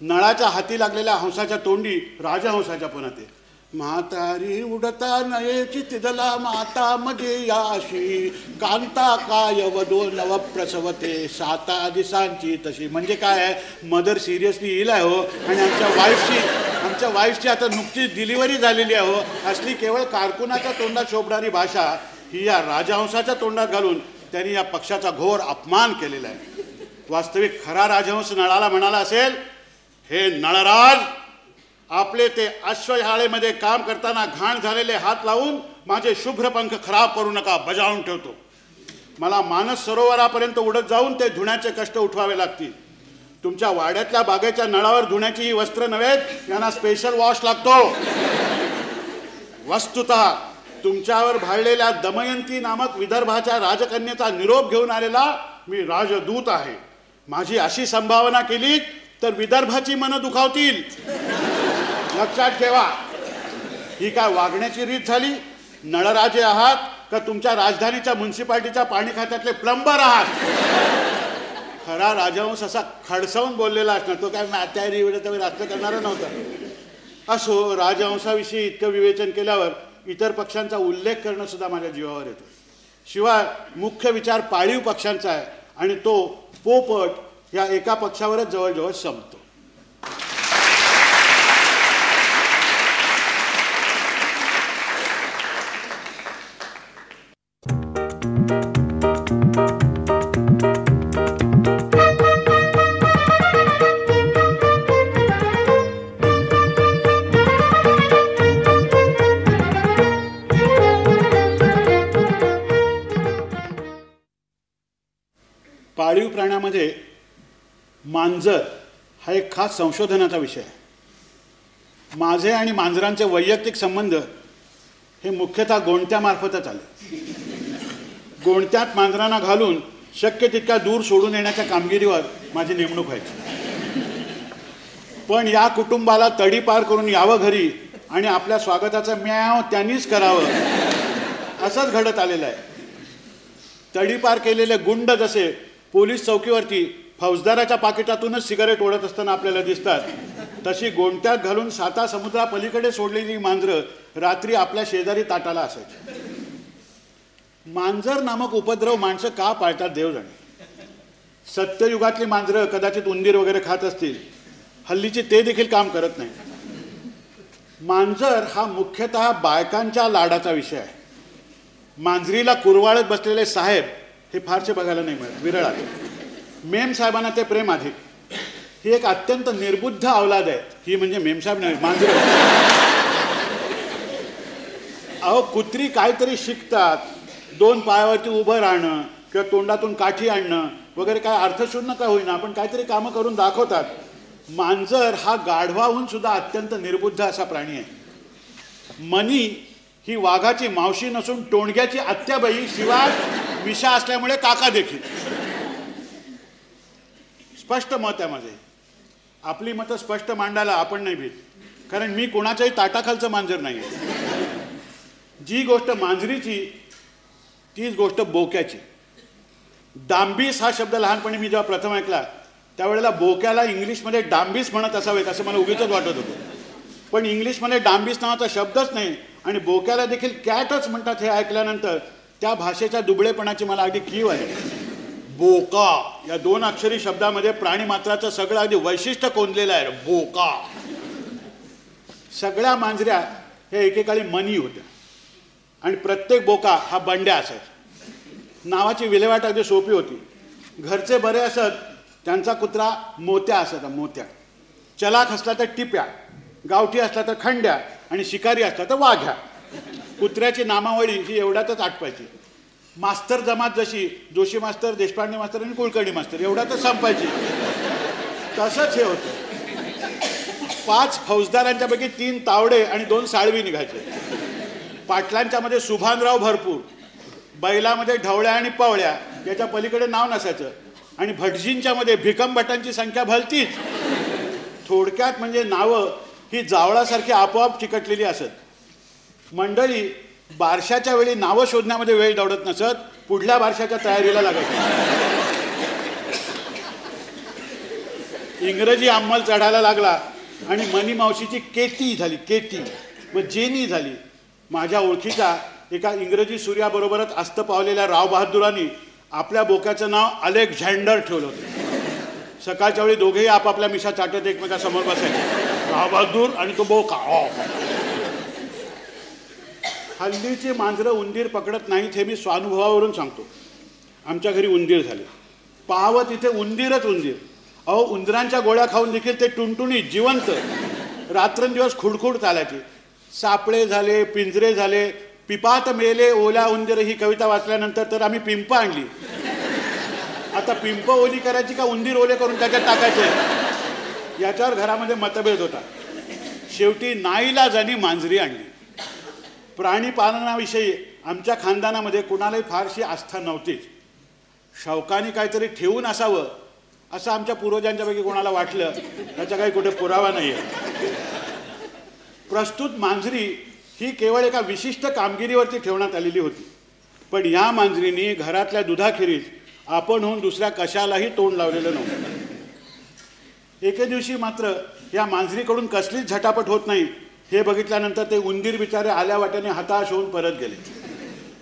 नळाच्या हाती लागलेल्या हंसाच्या तोंडी राजहंसाच्या पण ते म्हातारी उडता नयेची तिदला माता मध्ये याशी. कांता काय वधो नव प्रसवते साता दिसांची तशी. म्हणजे काय आहे? मदर सिरियसली येईल आहे हो. आणि आमच्या वाईफची आमच्या वाईफची आता नुकतीच डिलिव्हरी झालेली आहे हो. असली केवळ कारकुनाच्या तोंडात शोभणारी भाषा ही या राजहंसाच्या तोंडात घालून त्यांनी या पक्षाचा घोर अपमान केलेला आहे. वास्तविक खरा राजहंस नळाला म्हणाला असेल हे नळराज आपले ते अश्वशाळेमध्ये काम करताना घाण झालेले हात लावून माझे शुभ्र पंख खराब करू नका बजावून ठेवतो. मला मानस सरोवरापर्यंत उडत जाऊन ते धुण्याचे कष्ट उठवावे लागतील. तुमच्या वाड्यातल्या बागेच्या नळावर धुण्याची ही वस्त्र नव्हेत यांना स्पेशल वॉश लागतो. वस्तुत तुमच्यावर भाळलेल्या दमयंती नामक विदर्भाच्या राजकन्येचा निरोप घेऊन आलेला मी राजदूत आहे. माझी अशी संभावना केली तर विदर्भाची मनं दुखावतील. लक्षात ठेवा. ही काय वागण्याची रीत झाली? नळराजे आहात का तुमच्या राजधानीच्या म्युन्सिपाल्टीच्या पाणी खात्यातले प्लंबर आहात? खरा राजहंस असा खडसावून बोललेला असणार. तो काय म्यात्यारी वेळ रात्र करणारं नव्हता. असो राजवंशाविषयी इतकं विवेचन केल्यावर इतर पक्षांचा उल्लेख करणं सुद्धा माझ्या जीवावर येतो. शिवाय मुख्य विचार पाळीव पक्षांचा आहे आणि तो पोपट या एका पक्षावरच जवळजवळ संपतो. पाळीव मांजर हा एक खास संशोधनाचा विषय आहे. माझे आणि मांजरांचे वैयक्तिक संबंध हे मुख्यतः गोंडत्यामार्फतच आले. गोणत्यात मांजरांना घालून शक्य तितक्या दूर सोडून येण्याच्या कामगिरीवर माझी नेमणूक व्हायची. पण या कुटुंबाला तडी पार करून यावं घरी आणि आपल्या स्वागताचं म्याव त्यांनीच करावं असंच घडत आलेलं आहे. तडीपार केलेले गुंड जसे पोलीस चौकीवरती फौजदाराच्या पाकिटातूनच सिगारेट ओढत असताना आपल्याला दिसतात. तशी गोंट्यात घालून साता समुद्रापलीकडे सोडलेली मांजरं रात्री आपल्या शेजारी ताटाला असायची. मांजर नामक उपद्रव माणसं का पाळतात देव जाणे सत्ययुगातली मांजरं कदाचित उंदीर वगैरे खात असतील. हल्लीची ते देखील काम करत नाही मांजर हा मुख्यतः बायकांच्या लाडाचा विषय आहे. मांजरीला कुरवाळत बसलेले साहेब हे फारसे बघायला नाही मिळत. विरळ आहे. मेम साहेबांना ते प्रेम अधिक ही एक अत्यंत निर्बुद्ध अवलाद आहे. ही म्हणजे मेमसाहेब नाही मांजर अहो कुत्री काहीतरी शिकतात. दोन पायावरती उभं राहणं किंवा तोंडातून काठी आणणं वगैरे काय अर्थशून्य का होईना. पण काहीतरी कामं करून दाखवतात. मांजर हा गाढवाहून सुद्धा अत्यंत निर्बुद्ध असा प्राणी आहे. मनी ही वाघाची मावशी नसून टोणग्याची आत्याबाई शिवाय विषा असल्यामुळे काका देखील. स्पष्ट मत आहे माझे आपली मतं स्पष्ट मांडायला आपण नाही भीत कारण मी कोणाच्याही ताटाखालचं मांजर नाही जी गोष्ट मांजरीची तीच गोष्ट बोक्याची. डांबीस हा शब्द लहानपणी मी जेव्हा प्रथम ऐकला त्यावेळेला बोक्याला इंग्लिशमध्ये डांबीस म्हणत असावेत असं मला उगीच वाटत होतं. पण इंग्लिशमध्ये डांबीस नावाचा शब्दच नाही आणि बोक्याला देखील कॅटच म्हणतात हे ऐकल्यानंतर त्या भाषेच्या दुबळेपणाची मला अगदी कीव आहे. बोका या दोन अक्षरी शब्दामध्ये प्राणीमात्राचं सगळं अगदी वैशिष्ट्य कोंदलेलं आहे. बोका. सगळ्या मांजऱ्या हे एकेकाळी मनी होत्या. आणि प्रत्येक बोका हा बंड्या असायचा. नावाची विल्हेवाट अगदी सोपी होती. घरचे बरे असत त्यांचा कुत्रा मोत्या असायचा मोत्या. चलाक असला तर टिप्या गावठी असला तर खंड्या आणि शिकारी असला तर वाघ्या. कुत्र्याची नामावळी ही एवढ्यातच आटपायची. मास्तर जमात जशी जोशी मास्तर देशपांडे मास्तर आणि कुलकर्णी मास्तर एवढ्यातच संपायची. तसंच हे होतं. पाच फौजदारांच्यापैकी तीन तावडे आणि दोन साळवी निघायचे. पाटलांच्यामध्ये सुभानराव भरपूर बैलामध्ये ढवळ्या आणि पवळ्या याच्या पलीकडे नाव नसायचं. आणि भटजींच्या मध्ये भिकम भटांची संख्या भलतीच. थोडक्यात म्हणजे नावं ही जावळासारखी आपोआप चिकटलेली असत. मंडळी बारशाच्या वेळी नावं शोधण्यामध्ये वेळ दौडत नसत पुढल्या बारशाच्या तयारीला लागत इंग्रजी अंमल चढायला लागला आणि मनी मावशीची केती झाली केती मग जेनी झाली. माझ्या ओळखीच्या एका इंग्रजी सूर्याबरोबरच अस्त पावलेल्या राव बहादुरांनी आपल्या बोक्याचं नाव अलेक्झांडर ठेवलं होतं. सकाळच्या वेळी दोघेही आपापल्या मिशा चाटत एकमेकासमोर बसायचे. राव बहादूर आणि तो बोका. हो. हल्लीची मांजरं उंदीर पकडत नाहीत हे मी स्वानुभवावरून सांगतो. आमच्या घरी उंदीर झाले. पाहावं तिथे उंदीरच उंदीर. अहो उंदरांच्या गोळ्या खाऊन देखील ते टुणटुणी जिवंत. रात्रंदिवस खुडखुड चालायची. सापळे झाले पिंजरे झाले पिपात मेले ओल्या उंदीर ही कविता वाचल्यानंतर तर आम्ही पिंप आणली. आता पिंप ओली करायची का उंदीर ओले करून त्याच्यात टाकायचे? याच्यावर घरामध्ये मतभेद होता. शेवटी नाईलाजानी मांजरी आणली. प्राणीपालनाविषयी आमच्या खानदानामध्ये कुणालाही फारशी आस्था नव्हतीच शौकाने काहीतरी ठेवून असावं असं आमच्या पूर्वजांच्यापैकी कोणाला वाटलं त्याचा काही कुठे पुरावा नाही आहे प्रस्तुत मांजरी ही केवळ एका विशिष्ट कामगिरीवरती ठेवण्यात आलेली होती. पण या मांजरीने घरातल्या दुधाखेरीज आपण होऊन दुसऱ्या कशालाही तोंड लावलेलं नव्हतं. एके दिवशी मात्र या मांजरीकडून कसलीच झटापट होत नाही हे बघितल्यानंतर ते उंदीर बिचारे आल्या वाट्याने हताश होऊन परत गेले.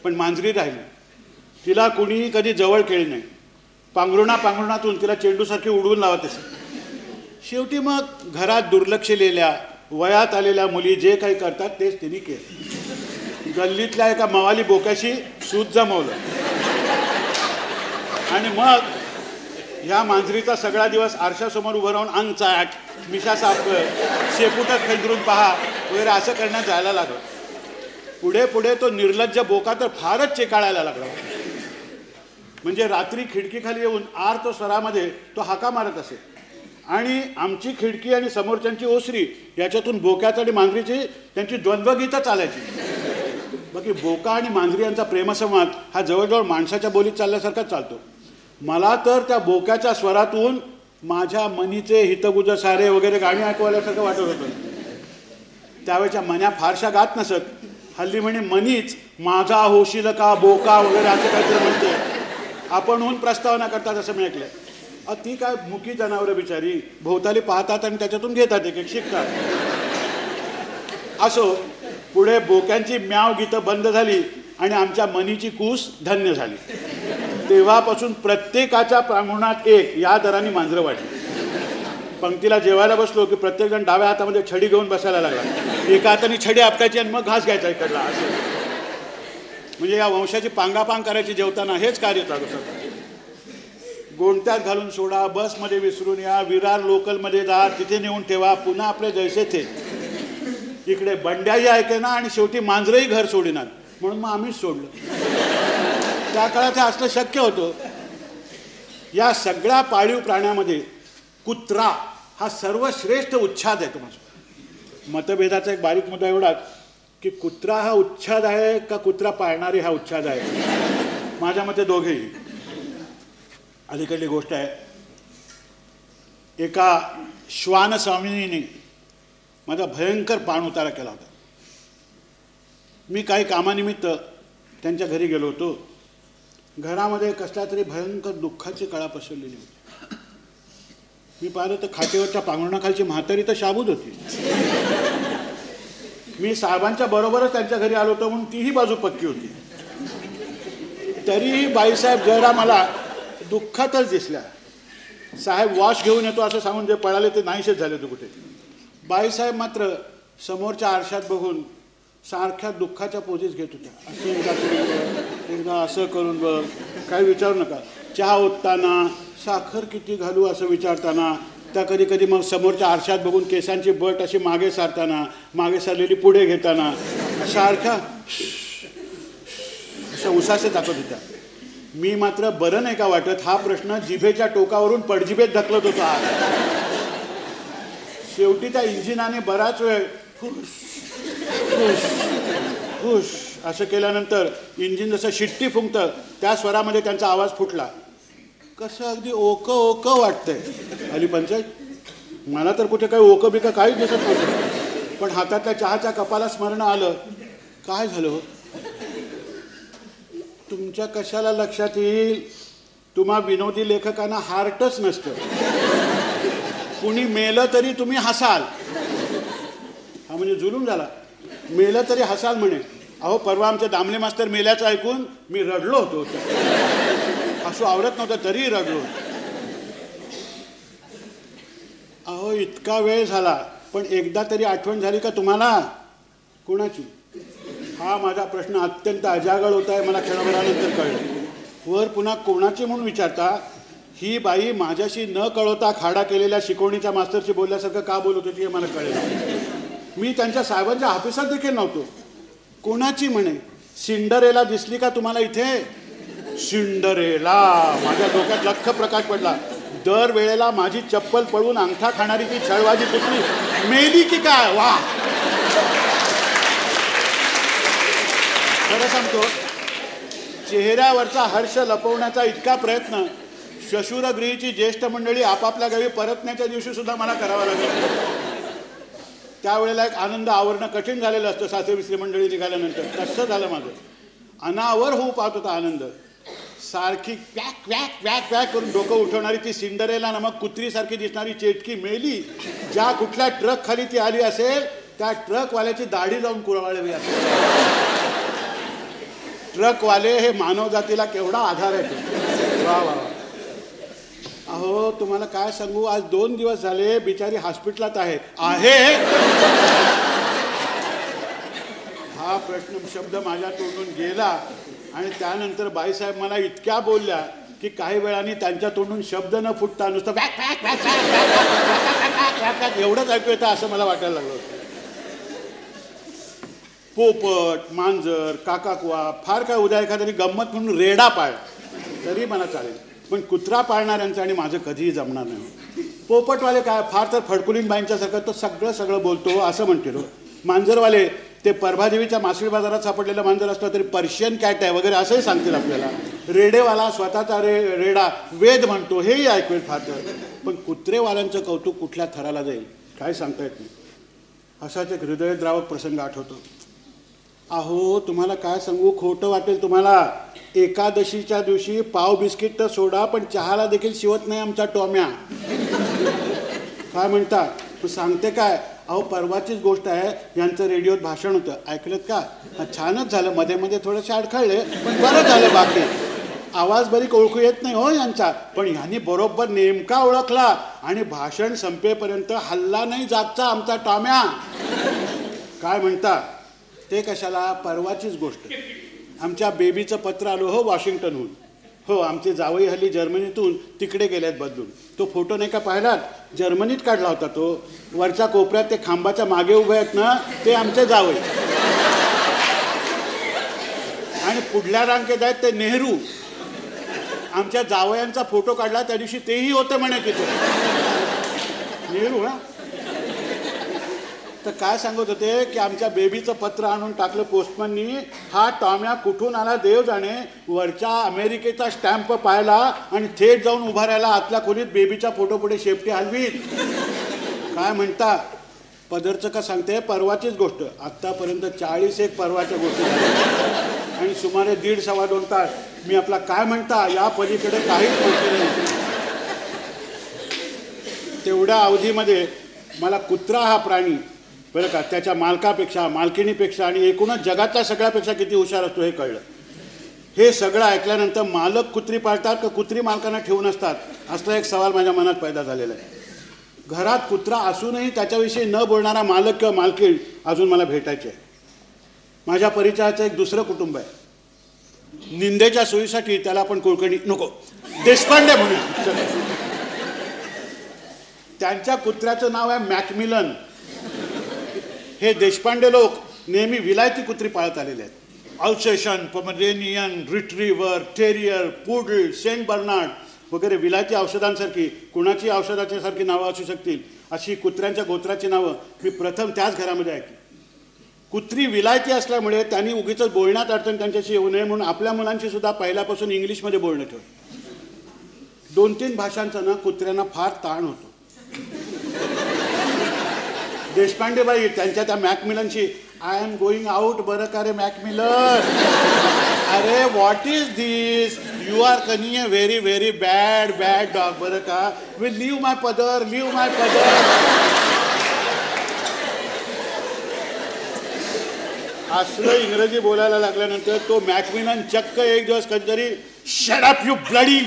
पण मांजरी राहिली. तिला कुणीही कधी जवळ केली नाही. पांघरुणा पांघरुणातून तिला चेंडूसारखी उडवून लावत असे. शेवटी मग घरात दुर्लक्षलेल्या वयात आलेल्या मुली जे काही करतात तेच तिने केलं. गल्लीतल्या एका मवाली बोक्याशी सूत जमवलं. आणि मग ह्या मांजरीचा सगळा दिवस आरशासमोर उभं राहून अंग चाट मिशा साफ कर शेपूटच खंदरून पहा. वगैरे असं करण्यात जायला लागलं. पुढे पुढे तो निर्लज्ज बोका तर फारच चेकाळायला लागला. म्हणजे रात्री खिडकीखाली येऊन आर तो स्वरामध्ये तो हाका मारत असे. आणि आमची खिडकी आणि समोरच्यांची ओसरी याच्यातून बोक्याचं आणि मांजरीची त्यांची द्वंद्वगीतं चालायची. बाकी बोका आणि मांजरी यांचा प्रेमसंवाद हा जवळजवळ माणसाच्या बोलीत चालल्यासारखाच चालतो. मला तर त्या बोक्याच्या स्वरातून माझ्या मनीचे हितगुज सारे वगैरे गाणी ऐकवायल्यासारखं वाटत होतं. त्यावेळेच्या मन्या फारशा गात नसत. हल्ली म्हणे मनीच माझा होशील का बोका? वगैरे असं काहीतरी म्हणते. आपणहून प्रस्तावना करतात असं मी ऐकलंय. अ, ती काय मुकी जनावरं बिचारी. भोवताली पाहतात आणि त्याच्यातून घेतात एक एक शिकतात. असो पुढे बोक्यांची म्याव गीतं बंद झाली आणि आमच्या मनीची कूस धन्य झाली. तेव्हापासून प्रत्येकाच्या प्रांगणात एक या दराने मांजरं वाटली पंक्तीला जेवायला बसलो की प्रत्येकजण डाव्या हातामध्ये छडी घेऊन बसायला लागला. एका हाताने छडी आपटायची आणि मग घास घ्यायचा इकडला. असं. म्हणजे या वंशाची पांगापांग करायची जेवताना हेच कार्य चालू होतं. गोंडत्यात घालून सोडा बसमध्ये विसरून या विरार लोकलमध्ये जा तिथे नेऊन ठेवा पुन्हा आपले जैसे थे. इकडे बंड्याही ऐकेना आणि शेवटी मांजरही घर सोडिनात. म्हणून मग आम्हीच सोडलं. त्या काळात हे असलं शक्य होतं. या सगळ्या पाळीव प्राण्यामध्ये कुत्रा हा सर्वश्रेष्ठ उच्छाद आहे तुम्हाला. मतभेदाचा एक बारीक मुद्दा एवढाच की कुत्रा हा उच्छाद आहे का कुत्रा पाळणारी हा उच्छाद आहे? माझ्या मते दोघेही. अलीकडली गोष्ट आहे. एका श्वान स्वामिनीने माझा भयंकर पाण उतारा केला होता. मी काही कामानिमित्त त्यांच्या घरी गेलो होतो. घरामध्ये कसल्या तरी भयंकर दुःखाची कळा पसरलेली होती. मी पाहिलं तर खाटेवरच्या पांघरुणाखालची म्हातारी तर शाबूत होती. मी साहेबांच्या बरोबरच त्यांच्या घरी आलो होतो म्हणून तीही बाजू पक्की होती. तरीही बाईसाहेब जरा मला दुःखातच दिसल्या. साहेब वॉश घेऊन येतो असं सांगून जे पळाले ते नाहीसेच झाले होते कुठे. बाईसाहेब मात्र समोरच्या आरशात बघून सारख्या दुःखाच्या पोझीस घेत होत्या. असं एकदा करून एकदा असं करून बघ. काही विचारू नका. चहा ओतताना साखर किती घालू असं विचारताना त्या कधी कधी मग समोरच्या आरशात बघून केसांची बट अशी मागे सारताना मागे सारलेली पुढे घेताना सारख्या अशा उसासे दाखवत होत्या. मी मात्र बरं नाही का वाटत हा प्रश्न जिभेच्या टोकावरून पडजिभेत ढकलत होता. शेवटी त्या इंजिनाने बराच वेळ हुश हुश असं केल्यानंतर इंजिन जसं शिट्टी फुंकतं त्या स्वरामध्ये त्यांचा आवाज फुटला. कसं अगदी ओकं ओकं वाटतंय. आली पंचायत मला तर कुठे काही ओकं बिकं काहीच दिसत नव्हतं. पण हातातल्या चहाच्या कपाला स्मरण आलं. काय झालं हो? तुमच्या कशाला लक्षात येईल? तुम्हा विनोदी लेखकांना हार्टच नसतं. कुणी मेलं तरी तुम्ही हसाल. हा म्हणजे जुलूम झाला. मेलं तरी हसाल म्हणे. अहो परवा आमचे दामले मास्तर मेल्याचं ऐकून मी रडलो होतो. हसू आवडत नव्हतं तरीही रडलो अहो इतका वेळ झाला पण एकदा तरी आठवण झाली का तुम्हाला? कोणाची? हा माझा प्रश्न अत्यंत अजागळ होता आहे मला क्षणभरानंतर कळलं. वर पुन्हा कोणाची म्हणून विचारता? ही बाई माझ्याशी न कळवता खाडा केलेल्या शिकवणीच्या मास्तरशी बोलल्यासारखं का बोलत होती हे मला कळेल. मी त्यांच्या साहेबांच्या ऑफिसात देखील नव्हतो. कोणाची म्हणे? सिंडरेला दिसली का तुम्हाला इथे? सिंडरेला. माझ्या डोक्यात लख प्रकाश पडला. दर वेळेला माझी चप्पल पळून अंगठा खाणारी ती छळवाजी पुतली मेली की काय? वा. खरं सांगतो चेहऱ्यावरचा हर्ष लपवण्याचा इतका प्रयत्न श्वशुरगृहीची ज्येष्ठ मंडळी आपापल्या गावी परतण्याच्या दिवशी सुद्धा मला करावा लागला. त्यावेळेला एक आनंद आवरणं कठीण झालेलं असतं सासरी विसरी मंडळी निघाल्यानंतर. तसं झालं माझं. अनावर होऊ पाहत होता आनंद. सारखी क्वॅक क्वॅक क्वॅक क्वॅक करून डोकं उठवणारी ती सिंडरेला ना मग कुत्रीसारखी दिसणारी चेटकी मेली ज्या कुठल्या ट्रक खाली ती आली असेल त्या ट्रकवाल्याची दाढी जाऊन कुरवाळली असेल. ट्रकवाले हे मानवजातीला केवढा आधार आहे वा वा. अहो तुम्हाला काय सांगू आज दोन दिवस झाले बिचारी हॉस्पिटलात आहे आहे हा प्रश्न शब्द माझ्या तोंडून गेला आणि त्यानंतर बाईसाहेब मला इतक्या बोलल्या की काही वेळाने त्यांच्या तोंडून शब्द न फुटता नुसतं एवढंच ऐकू येतं असं मला वाटायला लागलं होतं पोपट मांजर काकाकुवा फार काय उद्या एखाद्याने गंमत म्हणून रेडा पाय तरी मला चालेल पण कुत्रा पाळणाऱ्यांचं आणि माझं कधीही जमणार नाही. पोपटवाले काय फार तर फडकुलींबाईंच्यासारखं तो सगळं सगळं बोलतो असं म्हणते लो हो. मांजरवाले ते परभादेवीच्या मासळी बाजारात सापडलेलं मांजर असलं तरी पर्शियन कॅट आहे वगैरे असंही सांगतील आपल्याला. रेडेवाला स्वतःचा रे रेडा वेद म्हणतो हेही ऐकवेल फार तर. पण कुत्रेवाल्यांचं कौतुक कुठल्या थराला जाईल काय सांगता येत नाही. असाच एक हृदयद्रावक प्रसंग आठवतो. अहो तुम्हाला काय सांगू? खोटं वाटेल तुम्हाला. एकादशीच्या दिवशी पाव बिस्किट तर सोडा पण चहाला देखील शिवत नाही आमच्या टोम्या. काय म्हणता तू सांगते काय? अहो परवाचीच गोष्ट आहे. यांचं रेडिओत भाषण होतं. ऐकलं का? छानच झालं. मध्ये मध्ये थोडंसे अडखळले पण बरं झालं बाकी. आवाज बरीक ओळखू येत नाही हो यांचा. पण ह्यांनी बरोबर नेमका ओळखला आणि भाषण संपेपर्यंत हल्ला नाही जातचा आमचा टॉम्या. काय म्हणता ते कशाला? परवाचीच गोष्ट. आमच्या बेबीचं पत्र आलो हो वॉशिंग्टनहून. हो आमचे जावई हल्ली जर्मनीतून तिकडे गेल्यात बदलून. तो फोटो नाही का पाहिलात? जर्मनीत काढला होता तो. वरच्या कोपऱ्यात ते खांबाच्या मागे उभे आहेत ना ते आमचे जावई. आणि पुढल्या रांगेत आहेत ते नेहरू. आमच्या जावयांचा फोटो काढला त्या दिवशी तेही होते म्हणे तिथे. नेहरू हा? तर काय सांगत होते की आमच्या बेबीचं पत्र आणून टाकलं पोस्टमननी. हा टॉम्या कुठून आला देव जाणे. वरच्या अमेरिकेचा स्टॅम्प पाहिला आणि थेट जाऊन उभा राहिला. आतल्या खोलीत बेबीच्या फोटो पुढे शेपटी हलवीत. काय म्हणता? पदरचं का सांगते? परवाचीच गोष्ट. आत्तापर्यंत चाळीस एक परवाच्या गोष्टी आणि सुमारे दीड सव्वा दोन तास. मी आपला काय म्हणता? या पलीकडे काहीच म्हटलं नाही. तेवढ्या अवधीमध्ये मला कुत्रा हा प्राणी बरं का? त्याच्या मालकापेक्षा मालकिणीपेक्षा आणि एकूणच जगातल्या सगळ्यापेक्षा किती हुशार असतो हे कळलं. हे सगळं ऐकल्यानंतर मालक कुत्री पाळतात का कुत्री मालकांना ठेवून असतात? असला एक सवाल माझ्या मनात पैदा झालेला आहे. घरात कुत्रा असूनही त्याच्याविषयी न बोलणारा मालक किंवा मालकीण अजून मला भेटायचे आहे माझ्या परिचयाचं एक दुसरं कुटुंब आहे. निंदेच्या सोयीसाठी त्याला आपण कुलकर्णी नको देशपांडे म्हणून त्यांच्या कुत्र्याचं नाव आहे मॅकमिलन. हे देशपांडे लोक नेहमी विलायती कुत्री पाळत आलेले आहेत. Alsatian Pomeranian retriever terrier poodle Saint Bernard वगैरे विलायती औषधांसारखी कुणाची औषधाच्या सारखी नावं असू शकतील अशी कुत्र्यांच्या गोत्राची नावं मी प्रथम त्याच घरामध्ये ऐकली. कुत्री विलायती असल्यामुळे त्यांनी उगीच बोलण्यात अडचण त्यांच्याशी येऊ नये म्हणून आपल्या मुलांशी सुद्धा पहिल्यापासून इंग्लिशमध्ये बोलणं ठेवलं. दोन तीन भाषांचा ना कुत्र्यांना फार ताण होतो. देशपांडेबाई त्यांच्या त्या मॅकमिलनशी आय एम गोईंग आउट बरं का रे मॅकमिलन अरे what is this you are कनी a very very bad bad dog बरं का? विल लिव्ह माय पदर लिव्ह माय पदर असलं इंग्रजी बोलायला लागल्यानंतर तो मॅकमिलन चक्क एक दिवस कधीतरी शडअप यू ब्लडी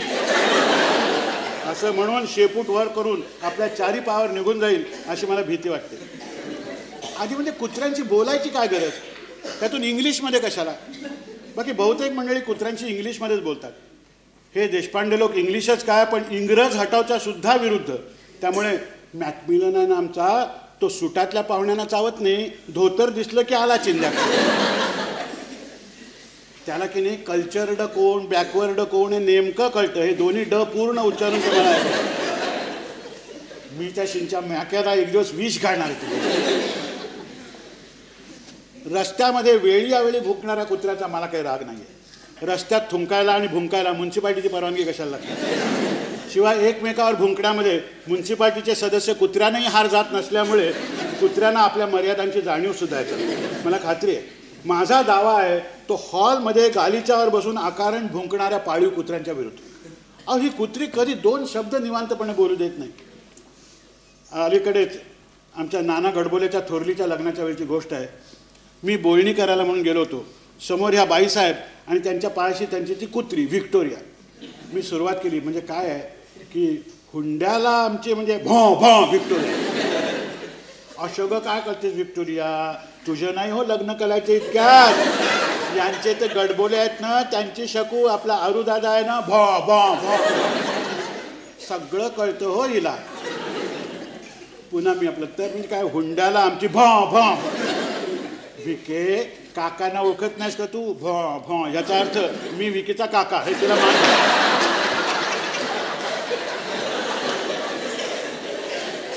असं म्हणून शेपूट वर करून आपल्या चारी पावर निघून जाईल अशी मला भीती वाटते. आधी म्हणजे कुत्र्यांची बोलायची काय गरज? त्यातून इंग्लिशमध्ये कशाला? बाकी बहुतेक मंडळी कुत्र्यांशी इंग्लिशमध्येच बोलतात. हे देशपांडे लोक इंग्लिशच काय पण इंग्रज हटावच्या सुद्धा विरुद्ध. त्यामुळे मॅकमिलन आहे ना आमचा तो सुटातल्या पाहुण्यांना चावत नाही. धोतर दिसलं की आला चिंध्या. त्याला की नाही कल्चर्ड कोण बॅकवर्ड कोण हे नेमकं कळतं. हे दोन्ही ड पूर्ण उच्चारून तुम्हाला आहे. मी त्या शिंच्या मॅक्याला एक दिवस विष घालणार तुम्ही रस्त्यामध्ये वेळी यावेळी भुंकणाऱ्या कुत्र्याचा मला काही राग नाही आहे रस्त्यात थुंकायला आणि भुंकायला म्युन्सिपाल्टीची परवानगी कशाला लागते? शिवाय एकमेकावर भुंकण्यामध्ये म्युन्सिपाल्टीचे सदस्य कुत्र्यानेही हार जात नसल्यामुळे कुत्र्यांना आपल्या मर्यादांची जाणीव सुद्धा येते. मला खात्री आहे. माझा दावा आहे तो हॉलमध्ये गालीच्यावर बसून आकारण भुंकणाऱ्या पाळीव कुत्र्यांच्या विरुद्ध. अहो ही कुत्री कधी दोन शब्द निवांतपणे बोलू देत नाही. अलीकडेच आमच्या नाना गडबोलेच्या थोरलीच्या लग्नाच्या वेळची गोष्ट आहे. मी बोलणी करायला म्हणून गेलो होतो. समोर ह्या बाईसाहेब आणि त्यांच्या पायाशी त्यांची ती कुत्री व्हिक्टोरिया. मी सुरुवात केली म्हणजे काय आहे की हुंड्याला आमची म्हणजे भॉ भॉ व्हिक्टोरिया. अशोक काय करतेस व्हिक्टोरिया? तुझं नाही हो लग्न करायचे इतक्यात. यांचे ते गडबोले आहेत ना त्यांची शकू आपला अरुदादा आहे ना भॉ भॉ भॉ. सगळं कळतं हो हिला. पुन्हा मी आपलं तर म्हणजे काय हुंड्याला आमची भॉ भॉ. विके काकांना ओळखत नाहीस का तू? भॉ भॉ. याचा अर्थ मी विकीचा काका हे तुला मान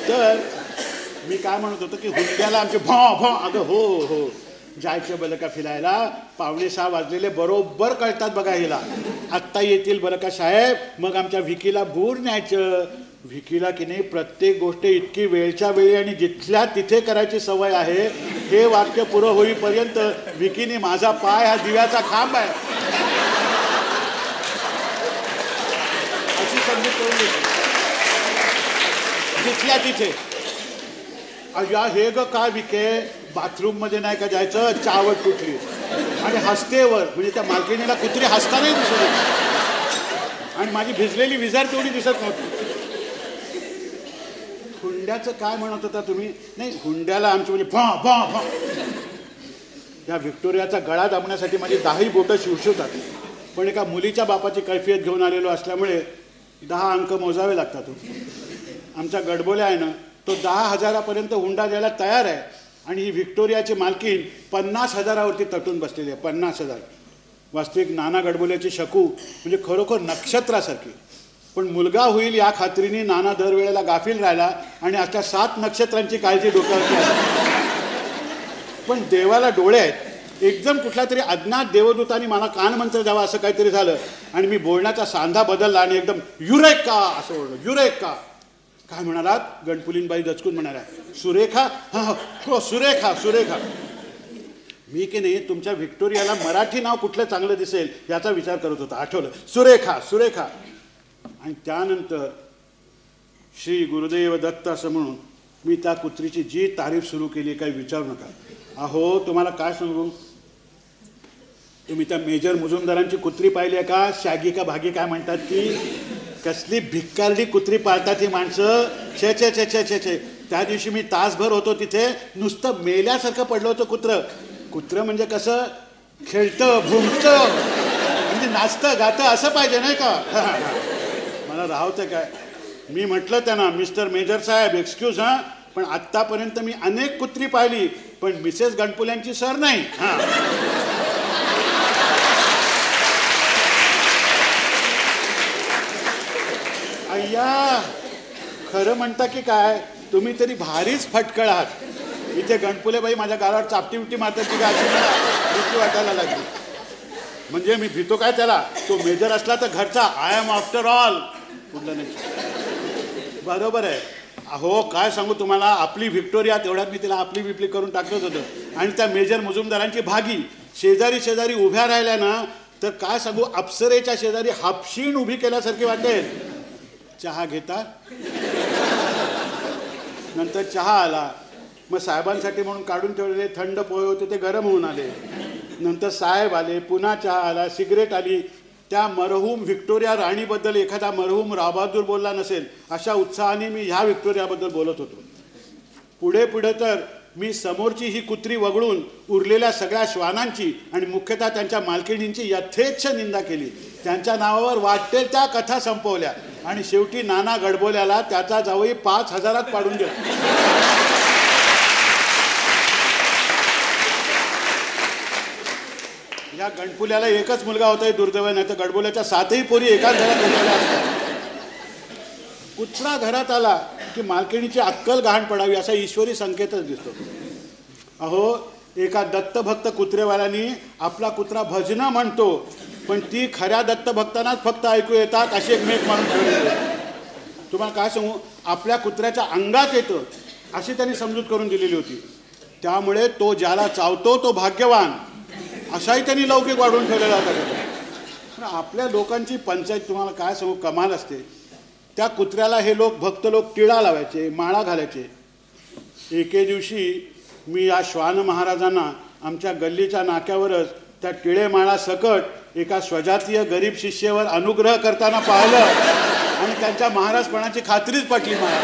तर मी काय म्हणत होतो की हुंड्याला आमचे भॉ भॉ अगं हो हो. जायचं बरं का फिरायला पावणे सहा वाजलेले बरोबर कळतात बघा हिला. आत्ता येतील बरं का साहेब मग आमच्या विकीला बूर न्यायचं. विकीला की नाही प्रत्येक गोष्ट इतकी वेळच्या वेळी आणि जिथल्या तिथे करायची सवय आहे हे वाक्य पुरं होईपर्यंत विकीने माझा पाय हा दिव्याचा खांब आहे. अशी संधी करून जिथल्या तिथल्या तिथे. या हे ग काय विके? बाथरूममध्ये नाही का जायचं? चावट कुठली? आणि हसतेवर म्हणजे त्या मालकिणीला कुत्री हसतानाही दिसत होती. आणि माझी भिजलेली विजार तेवढी दिसत नव्हती. हुंड्याचं काय म्हणत होता तुम्ही? नाही हुंड्याला आमची म्हणजे भा भा भा. या व्हिक्टोरियाचा गळा दाबण्यासाठी माझी दहाही बोटं शिवशिवतात पण एका मुलीच्या बापाची कैफियत घेऊन आलेलो असल्यामुळे दहा अंक मोजावे लागतात हो. आमच्या गडबोल्या आहे ना तो दहा हजारापर्यंत हुंडा द्यायला तयार आहे. आणि ही व्हिक्टोरियाची मालकीन पन्नास हजारावरती तटून बसलेली आहे पन्नास हजार. वास्तविक नाना गडबोल्याची शकू म्हणजे खरोखर नक्षत्रासारखी. पण मुलगा होईल या खात्रीने नाना दरवेळेला गाफील राहिला आणि अशा सात नक्षत्रांची काळजी डोक्यावरती आली. पण देवाला डोळे आहेत. एकदम कुठल्या तरी अज्ञात देवदूतानी मला कानमंत्र द्यावा असं काहीतरी झालं आणि मी बोलण्याचा सांधा बदलला आणि एकदम युरेका असं ओळखलं युरेका काय म्हणालात? गणपुलीनबाई दचकून म्हणाल्या सुरेखा हा हा, हो सुरेखा सुरेखा. मी की नाही तुमच्या व्हिक्टोरियाला मराठी नाव कुठलं चांगलं दिसेल याचा विचार करत होता. आठवलं. सुरेखा सुरेखा. आणि त्यानंतर श्री गुरुदेव दत्त असं म्हणून मी त्या कुत्रीची जी तारीफ सुरू केली काही विचारू नका. अहो तुम्हाला काय सांगू? तुम्ही त्या मेजर मुजुमदारांची कुत्री पाहिली आहे का? शागी का भागी काय म्हणतात ती? कसली भिक्कारली कुत्री पाळतात ही माणसं? छे छे छे छे छे छे. त्या दिवशी मी तासभर होतो तिथे नुसतं मेल्यासारखं पडलं होतं कुत्रं. कुत्रं म्हणजे कसं? खेळतं भुंकतं. म्हणजे नाचतं गातं असं पाहिजे नाही का? मला राहतं काय? मी म्हटलं त्यांना मिस्टर मेजर साहेब एक्सक्यूज हां. पण आत्तापर्यंत मी अनेक कुत्री पाहिली पण मिसेस गणपुल्यांची सर नाही. हां. अय्या खरं म्हणता की काय तुम्ही तरी भारीच फटकळ आहात. इथे गणपुलेबाई माझ्या गालावर चापटी बिपटी मारतात की काय अशी मला भीती वाटायला लागली. म्हणजे मी भीतो काय त्याला? तो मेजर असला तर घरचा आय एम आफ्टर ऑल कुठलं नाही. बरोबर आहे. अहो काय सांगू तुम्हाला? आपली व्हिक्टोरिया तेवढ्यात मी तिला आपली बिपली करून टाकत होतं. आणि त्या मेजर मुजुमदारांची भागी शेजारी शेजारी उभ्या राहिल्या ना तर काय सांगू अप्सरेच्या शेजारी हापशीण उभी केल्यासारखी वाटेल. चहा घेतात नंतर चहा आला. मग साहेबांसाठी म्हणून काढून ठेवलेले थंड पोहे होते ते गरम होऊन आले. नंतर साहेब आले पुन्हा चहा आला सिगरेट आली. त्या मरहूम व्हिक्टोरिया राणीबद्दल एखादा मरहूम राबहादूर बोलला नसेल अशा उत्साहाने मी ह्या व्हिक्टोरियाबद्दल बोलत होतो. पुढे पुढे तर मी समोरची ही कुत्री वगळून उरलेल्या सगळ्या श्वानांची आणि मुख्यतः त्यांच्या मालकिणींची यथेच्छ निंदा केली. त्यांच्या नावावर वाटेल त्या कथा संपवल्या. आणि शेवटी नाना गडबोल्याला त्याचा जावई पाच हजारात पाडून दिला. या गणपुल्याला एकच मुलगा होता दुर्दैव नाही तर गडबोल्याच्या सातही पोरी एकाच घरात जन्मल्या असतात. कुत्रा घरात आला की मालकिणीची अक्कल गहाण पडावी असा ईश्वरी संकेतच दिसतो. अहो एका दत्तभक्त कुत्रेवाल्यानी आपला कुत्रा भजनं म्हणतो पण ती खऱ्या दत्तभक्तांनाच फक्त ऐकू येतात अशी एक मेक मारून ठेवली तुम्हाला काय सांगू? आपल्या कुत्र्याच्या अंगात येतं अशी त्यांनी समजूत करून दिलेली होती. त्यामुळे तो ज्याला चावतो तो भाग्यवान. असाही त्यांनी लौकिक वाढवून ठेवलेला होता. पण आपल्या लोकांची पंचायत तुम्हाला काय सांगू? कमाल असते. त्या कुत्र्याला हे लोक भक्त लोक टिळा लावायचे माळा घालायचे. एके दिवशी मी या श्वान महाराजांना आमच्या गल्लीच्या नाक्यावरच त्या टिळे माळा सकट एका स्वजातीय गरीब शिष्येवर अनुग्रह करताना पाहिलं आणि त्यांच्या महाराजपणाची खात्रीच पटली मला.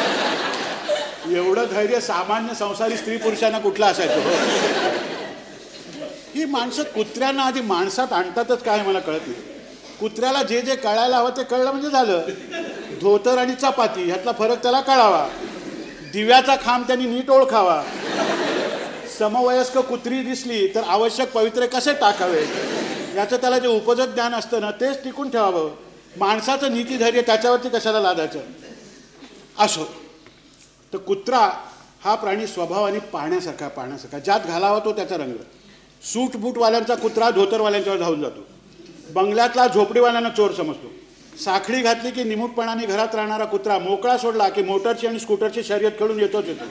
एवढं धैर्य सामान्य संसारी स्त्री पुरुषांना कुठलं असायचं हो? ही? माणसं कुत्र्यांना आधी माणसात आणतातच काय मला कळत नाही. कुत्र्याला जे जे कळायला हवं ते कळलं म्हणजे झालं. धोतर आणि चपाती ह्यातला फरक त्याला कळावा. दिव्याचा खांब त्यांनी नीट ओळखावा. समवयस्क कुत्री दिसली तर आवश्यक पवित्रे कसे टाकावे? याचं त्याला जे उपजत ज्ञान असतं ना तेच टिकून ठेवावं. माणसाचं नीतीधैर्य त्याच्यावरती कशाला लादायचं? असो. तर कुत्रा हा प्राणी स्वभावाने पाहण्यासारखा पाहण्यासारखा. ज्यात घालावा तो त्याचा रंग. सूट बूटवाल्यांचा कुत्रा धोतरवाल्यांच्यावर धावून जातो. बंगल्यातला झोपडीवाल्यांना चोर समजतो. साखळी घातली की निमूटपणाने घरात राहणारा कुत्रा मोकळा सोडला की मोटरची आणि स्कूटरची शर्यत खेळून येतोच येतो.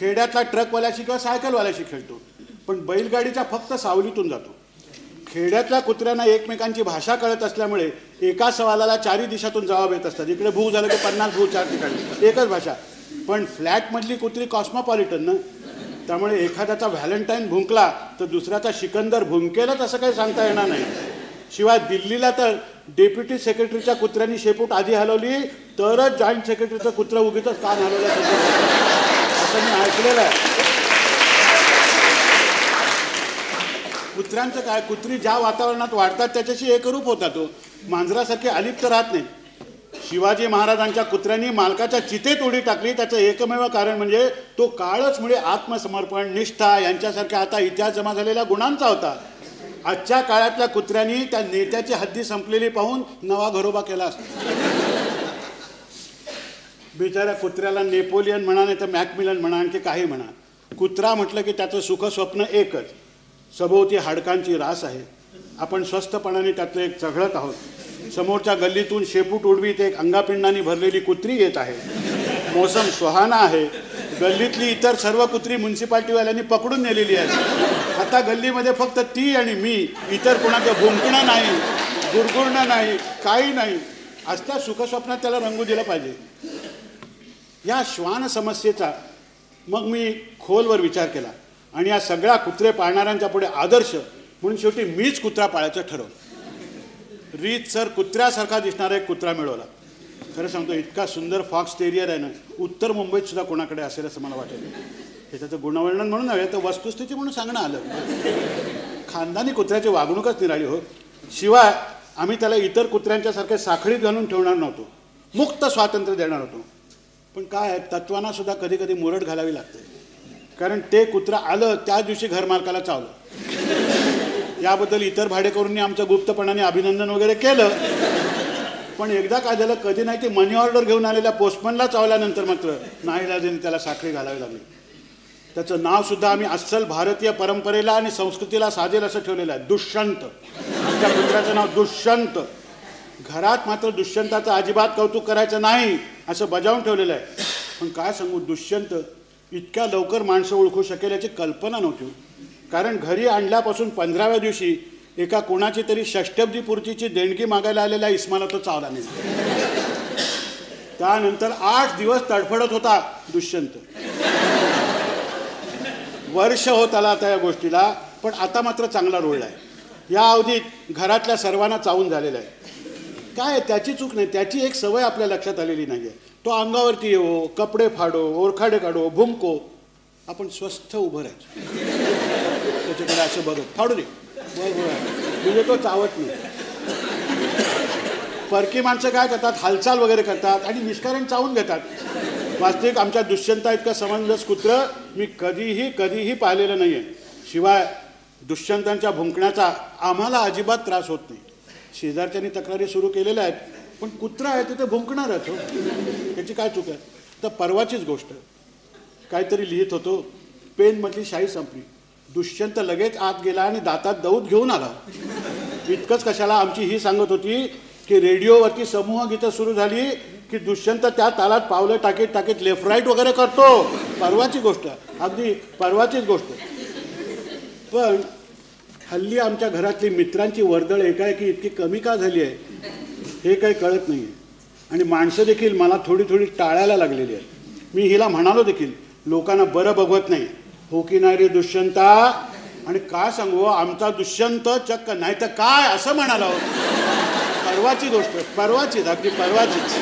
खेड्यातला ट्रकवाल्याशी किंवा सायकलवाल्याशी खेळतो. पण बैलगाडीचा फक्त सावलीतून जातो. खेड्यातल्या कुत्र्यांना एकमेकांची भाषा कळत असल्यामुळे एका सवालाला चारही दिशातून जबाब येत असतात. इकडे भू झालं की पन्नास भू चार ठिकाणी. एकच भाषा. पण फ्लॅटमधली कुत्री कॉस्मोपॉलिटन ना? त्यामुळे एखाद्याचा व्हॅलेंटाईन भुंकला तर दुसऱ्याचा शिकंदर भुंकेलच असं काही सांगता येणार नाही. शिवाय दिल्लीला तर डेप्युटी सेक्रेटरीच्या कुत्र्यांनी शेपूट आधी हलवली तरच जॉईंट सेक्रेटरीचं कुत्रं उगीच कान हलवलं. असं मी ऐकलेलं आहे. कुत्र्यांचं काय कुत्री ज्या वातावरणात वाढतात त्याच्याशी एकरूप होता तो. मांजरासारखे अलिप्त राहत नाही. शिवाजी महाराजांच्या कुत्र्यांनी मालकाच्या चितेत उडी टाकली. त्याचं एकमेव कारण म्हणजे तो काळच मुळे आत्मसमर्पण निष्ठा यांच्यासारख्या आता इतिहास जमा झालेल्या गुणांचा होता. आजच्या काळातल्या कुत्र्यांनी त्या नेत्याची हद्दी संपलेली पाहून नवा घरोबा केला असतो. बिचाऱ्या कुत्र्याला नेपोलियन म्हणा नाही तर मॅकमिलन म्हणा आणखी काही म्हणा कुत्रा म्हटलं की त्याचं सुख स्वप्न एकच. सभोवती हाडकांची रास आहे. आपण स्वस्थपणाने त्यातलं एक चघळत आहोत. समोरच्या गल्लीतून शेपूट उडवीत एक अंगापिंडाने भरलेली कुत्री येत आहे. मोसम सुहाना आहे. गल्लीतली इतर सर्व कुत्री म्युन्सिपाल्टीवाल्यांनी पकडून नेलेली आहे आता गल्लीमध्ये फक्त ती आणि मी इतर कोणाचं भुंकणं नाही गुरगुरणं नाही काही नाही. असल्या सुखस्वप्नात त्याला रंगू दिलं पाहिजे. या श्वान समस्येचा मग मी खोलवर विचार केला. आणि या सगळ्या कुत्रे पाळणाऱ्यांच्या पुढे आदर्श म्हणून शेवटी मीच कुत्रा पाळायचं ठरवलं रीत सर कुत्र्यासारखा दिसणारा एक कुत्रा मिळवला. खरं सांगतो इतका सुंदर फॉक्स टेरियर आहे ना उत्तर मुंबईत सुद्धा कोणाकडे असेल असं मला वाटेल हे त्याचं गुणवर्णन म्हणून नव्हे तर वस्तुस्थिती म्हणून सांगणं आलं. खानदानी कुत्र्याची वागणूकच निराळी हो शिवाय आम्ही त्याला इतर कुत्र्यांच्यासारखे साखळीत घालून ठेवणार नव्हतो. मुक्त स्वातंत्र्य देणार होतो. पण काय तत्वांना सुद्धा कधी कधी मुरड घालावी लागते. कारण ते कुत्रं आलं त्या दिवशी घरमालकाला चावलं. याबद्दल इतर भाडेकरूंनी आमच्या गुप्तपणाने अभिनंदन वगैरे केलं. पण एकदा काय झालं कधी नाही ते मनी ऑर्डर घेऊन आलेल्या पोस्टमनला चावल्यानंतर मात्र नाईलाजाने त्याला साखळी घालावी लागली. त्याचं नाव सुद्धा आम्ही अस्सल भारतीय परंपरेला आणि संस्कृतीला साजेल असं ठेवलेलं आहे. दुष्यंत. आमच्या कुत्र्याचं नाव दुष्यंत. घरात मात्र दुष्यंताचं अजिबात कौतुक करायचं नाही असं बजावून ठेवलेलं आहे. पण काय सांगू दुष्यंत इतक्या लवकर माणसं ओळखू शकेल याची कल्पना नव्हती. कारण घरी आणल्यापासून पंधराव्या दिवशी एका कोणाची तरी षष्टब्दीपूर्तीची देणगी मागायला आलेल्या इस्माला तो चावला नाही. त्यानंतर आठ दिवस तडफडत होता दुष्यंत. वर्ष होत आला आता या गोष्टीला पण आता मात्र चांगला रोळला आहे. या अवधीत घरातल्या सर्वांना चावून झालेला आहे. काय त्याची चूक नाही. त्याची एक सवय आपल्या लक्षात आलेली नाही आहे तो अंगावरती येवो कपडे फाडो ओरखाडे काढो भुंको. आपण स्वस्थ उभं राहायचं. त्याच्याकडे असं बघत फाडू दे. म्हणजे तो चावत नाही. परकी माणसं काय करतात? हालचाल वगैरे करतात आणि निष्कारण चावून घेतात. वास्तविक आमच्या दुष्यंता इतकं समंजस कुत्र मी कधीही कधीही पाहिलेलं नाही आहे शिवाय दुष्यंतांच्या भुंकण्याचा आम्हाला अजिबात त्रास होत नाही. शेजारच्यांनी तक्रारी सुरू केलेल्या आहेत. पण कुत्रा आहे तिथे भुंकणारच हो त्याची काय चूक आहे? तर परवाचीच गोष्ट. काहीतरी लिहित होतो पेनमधली शाई संपली. दुष्यंत लगेच आत गेला आणि दातात दौत घेऊन आला. इतकंच कशाला आमची ही सांगत होती की रेडिओवरती समूह गीतं सुरू झाली की दुष्यंत त्या तालात पावलं टाकीत टाकीत लेफ्ट राईट वगैरे करतो. परवाची गोष्ट. अगदी परवाचीच गोष्ट. पण हल्ली आमच्या घरातली मित्रांची वर्दळ एकाएकी इतकी कमी का झाली आहे? हे काही कळत नाही आहे आणि माणसं देखील मला थोडी थोडी टाळायला लागलेली आहेत. मी हिला म्हणालो देखील लोकांना बरं बघवत नाही. हो की नाही रे दुष्यंता? आणि का सांगू हो, आमचा दुष्यंत चक्क नाही तर काय? असं म्हणालो हो. परवाची गोष्ट परवाचीच अगदी परवाचीच.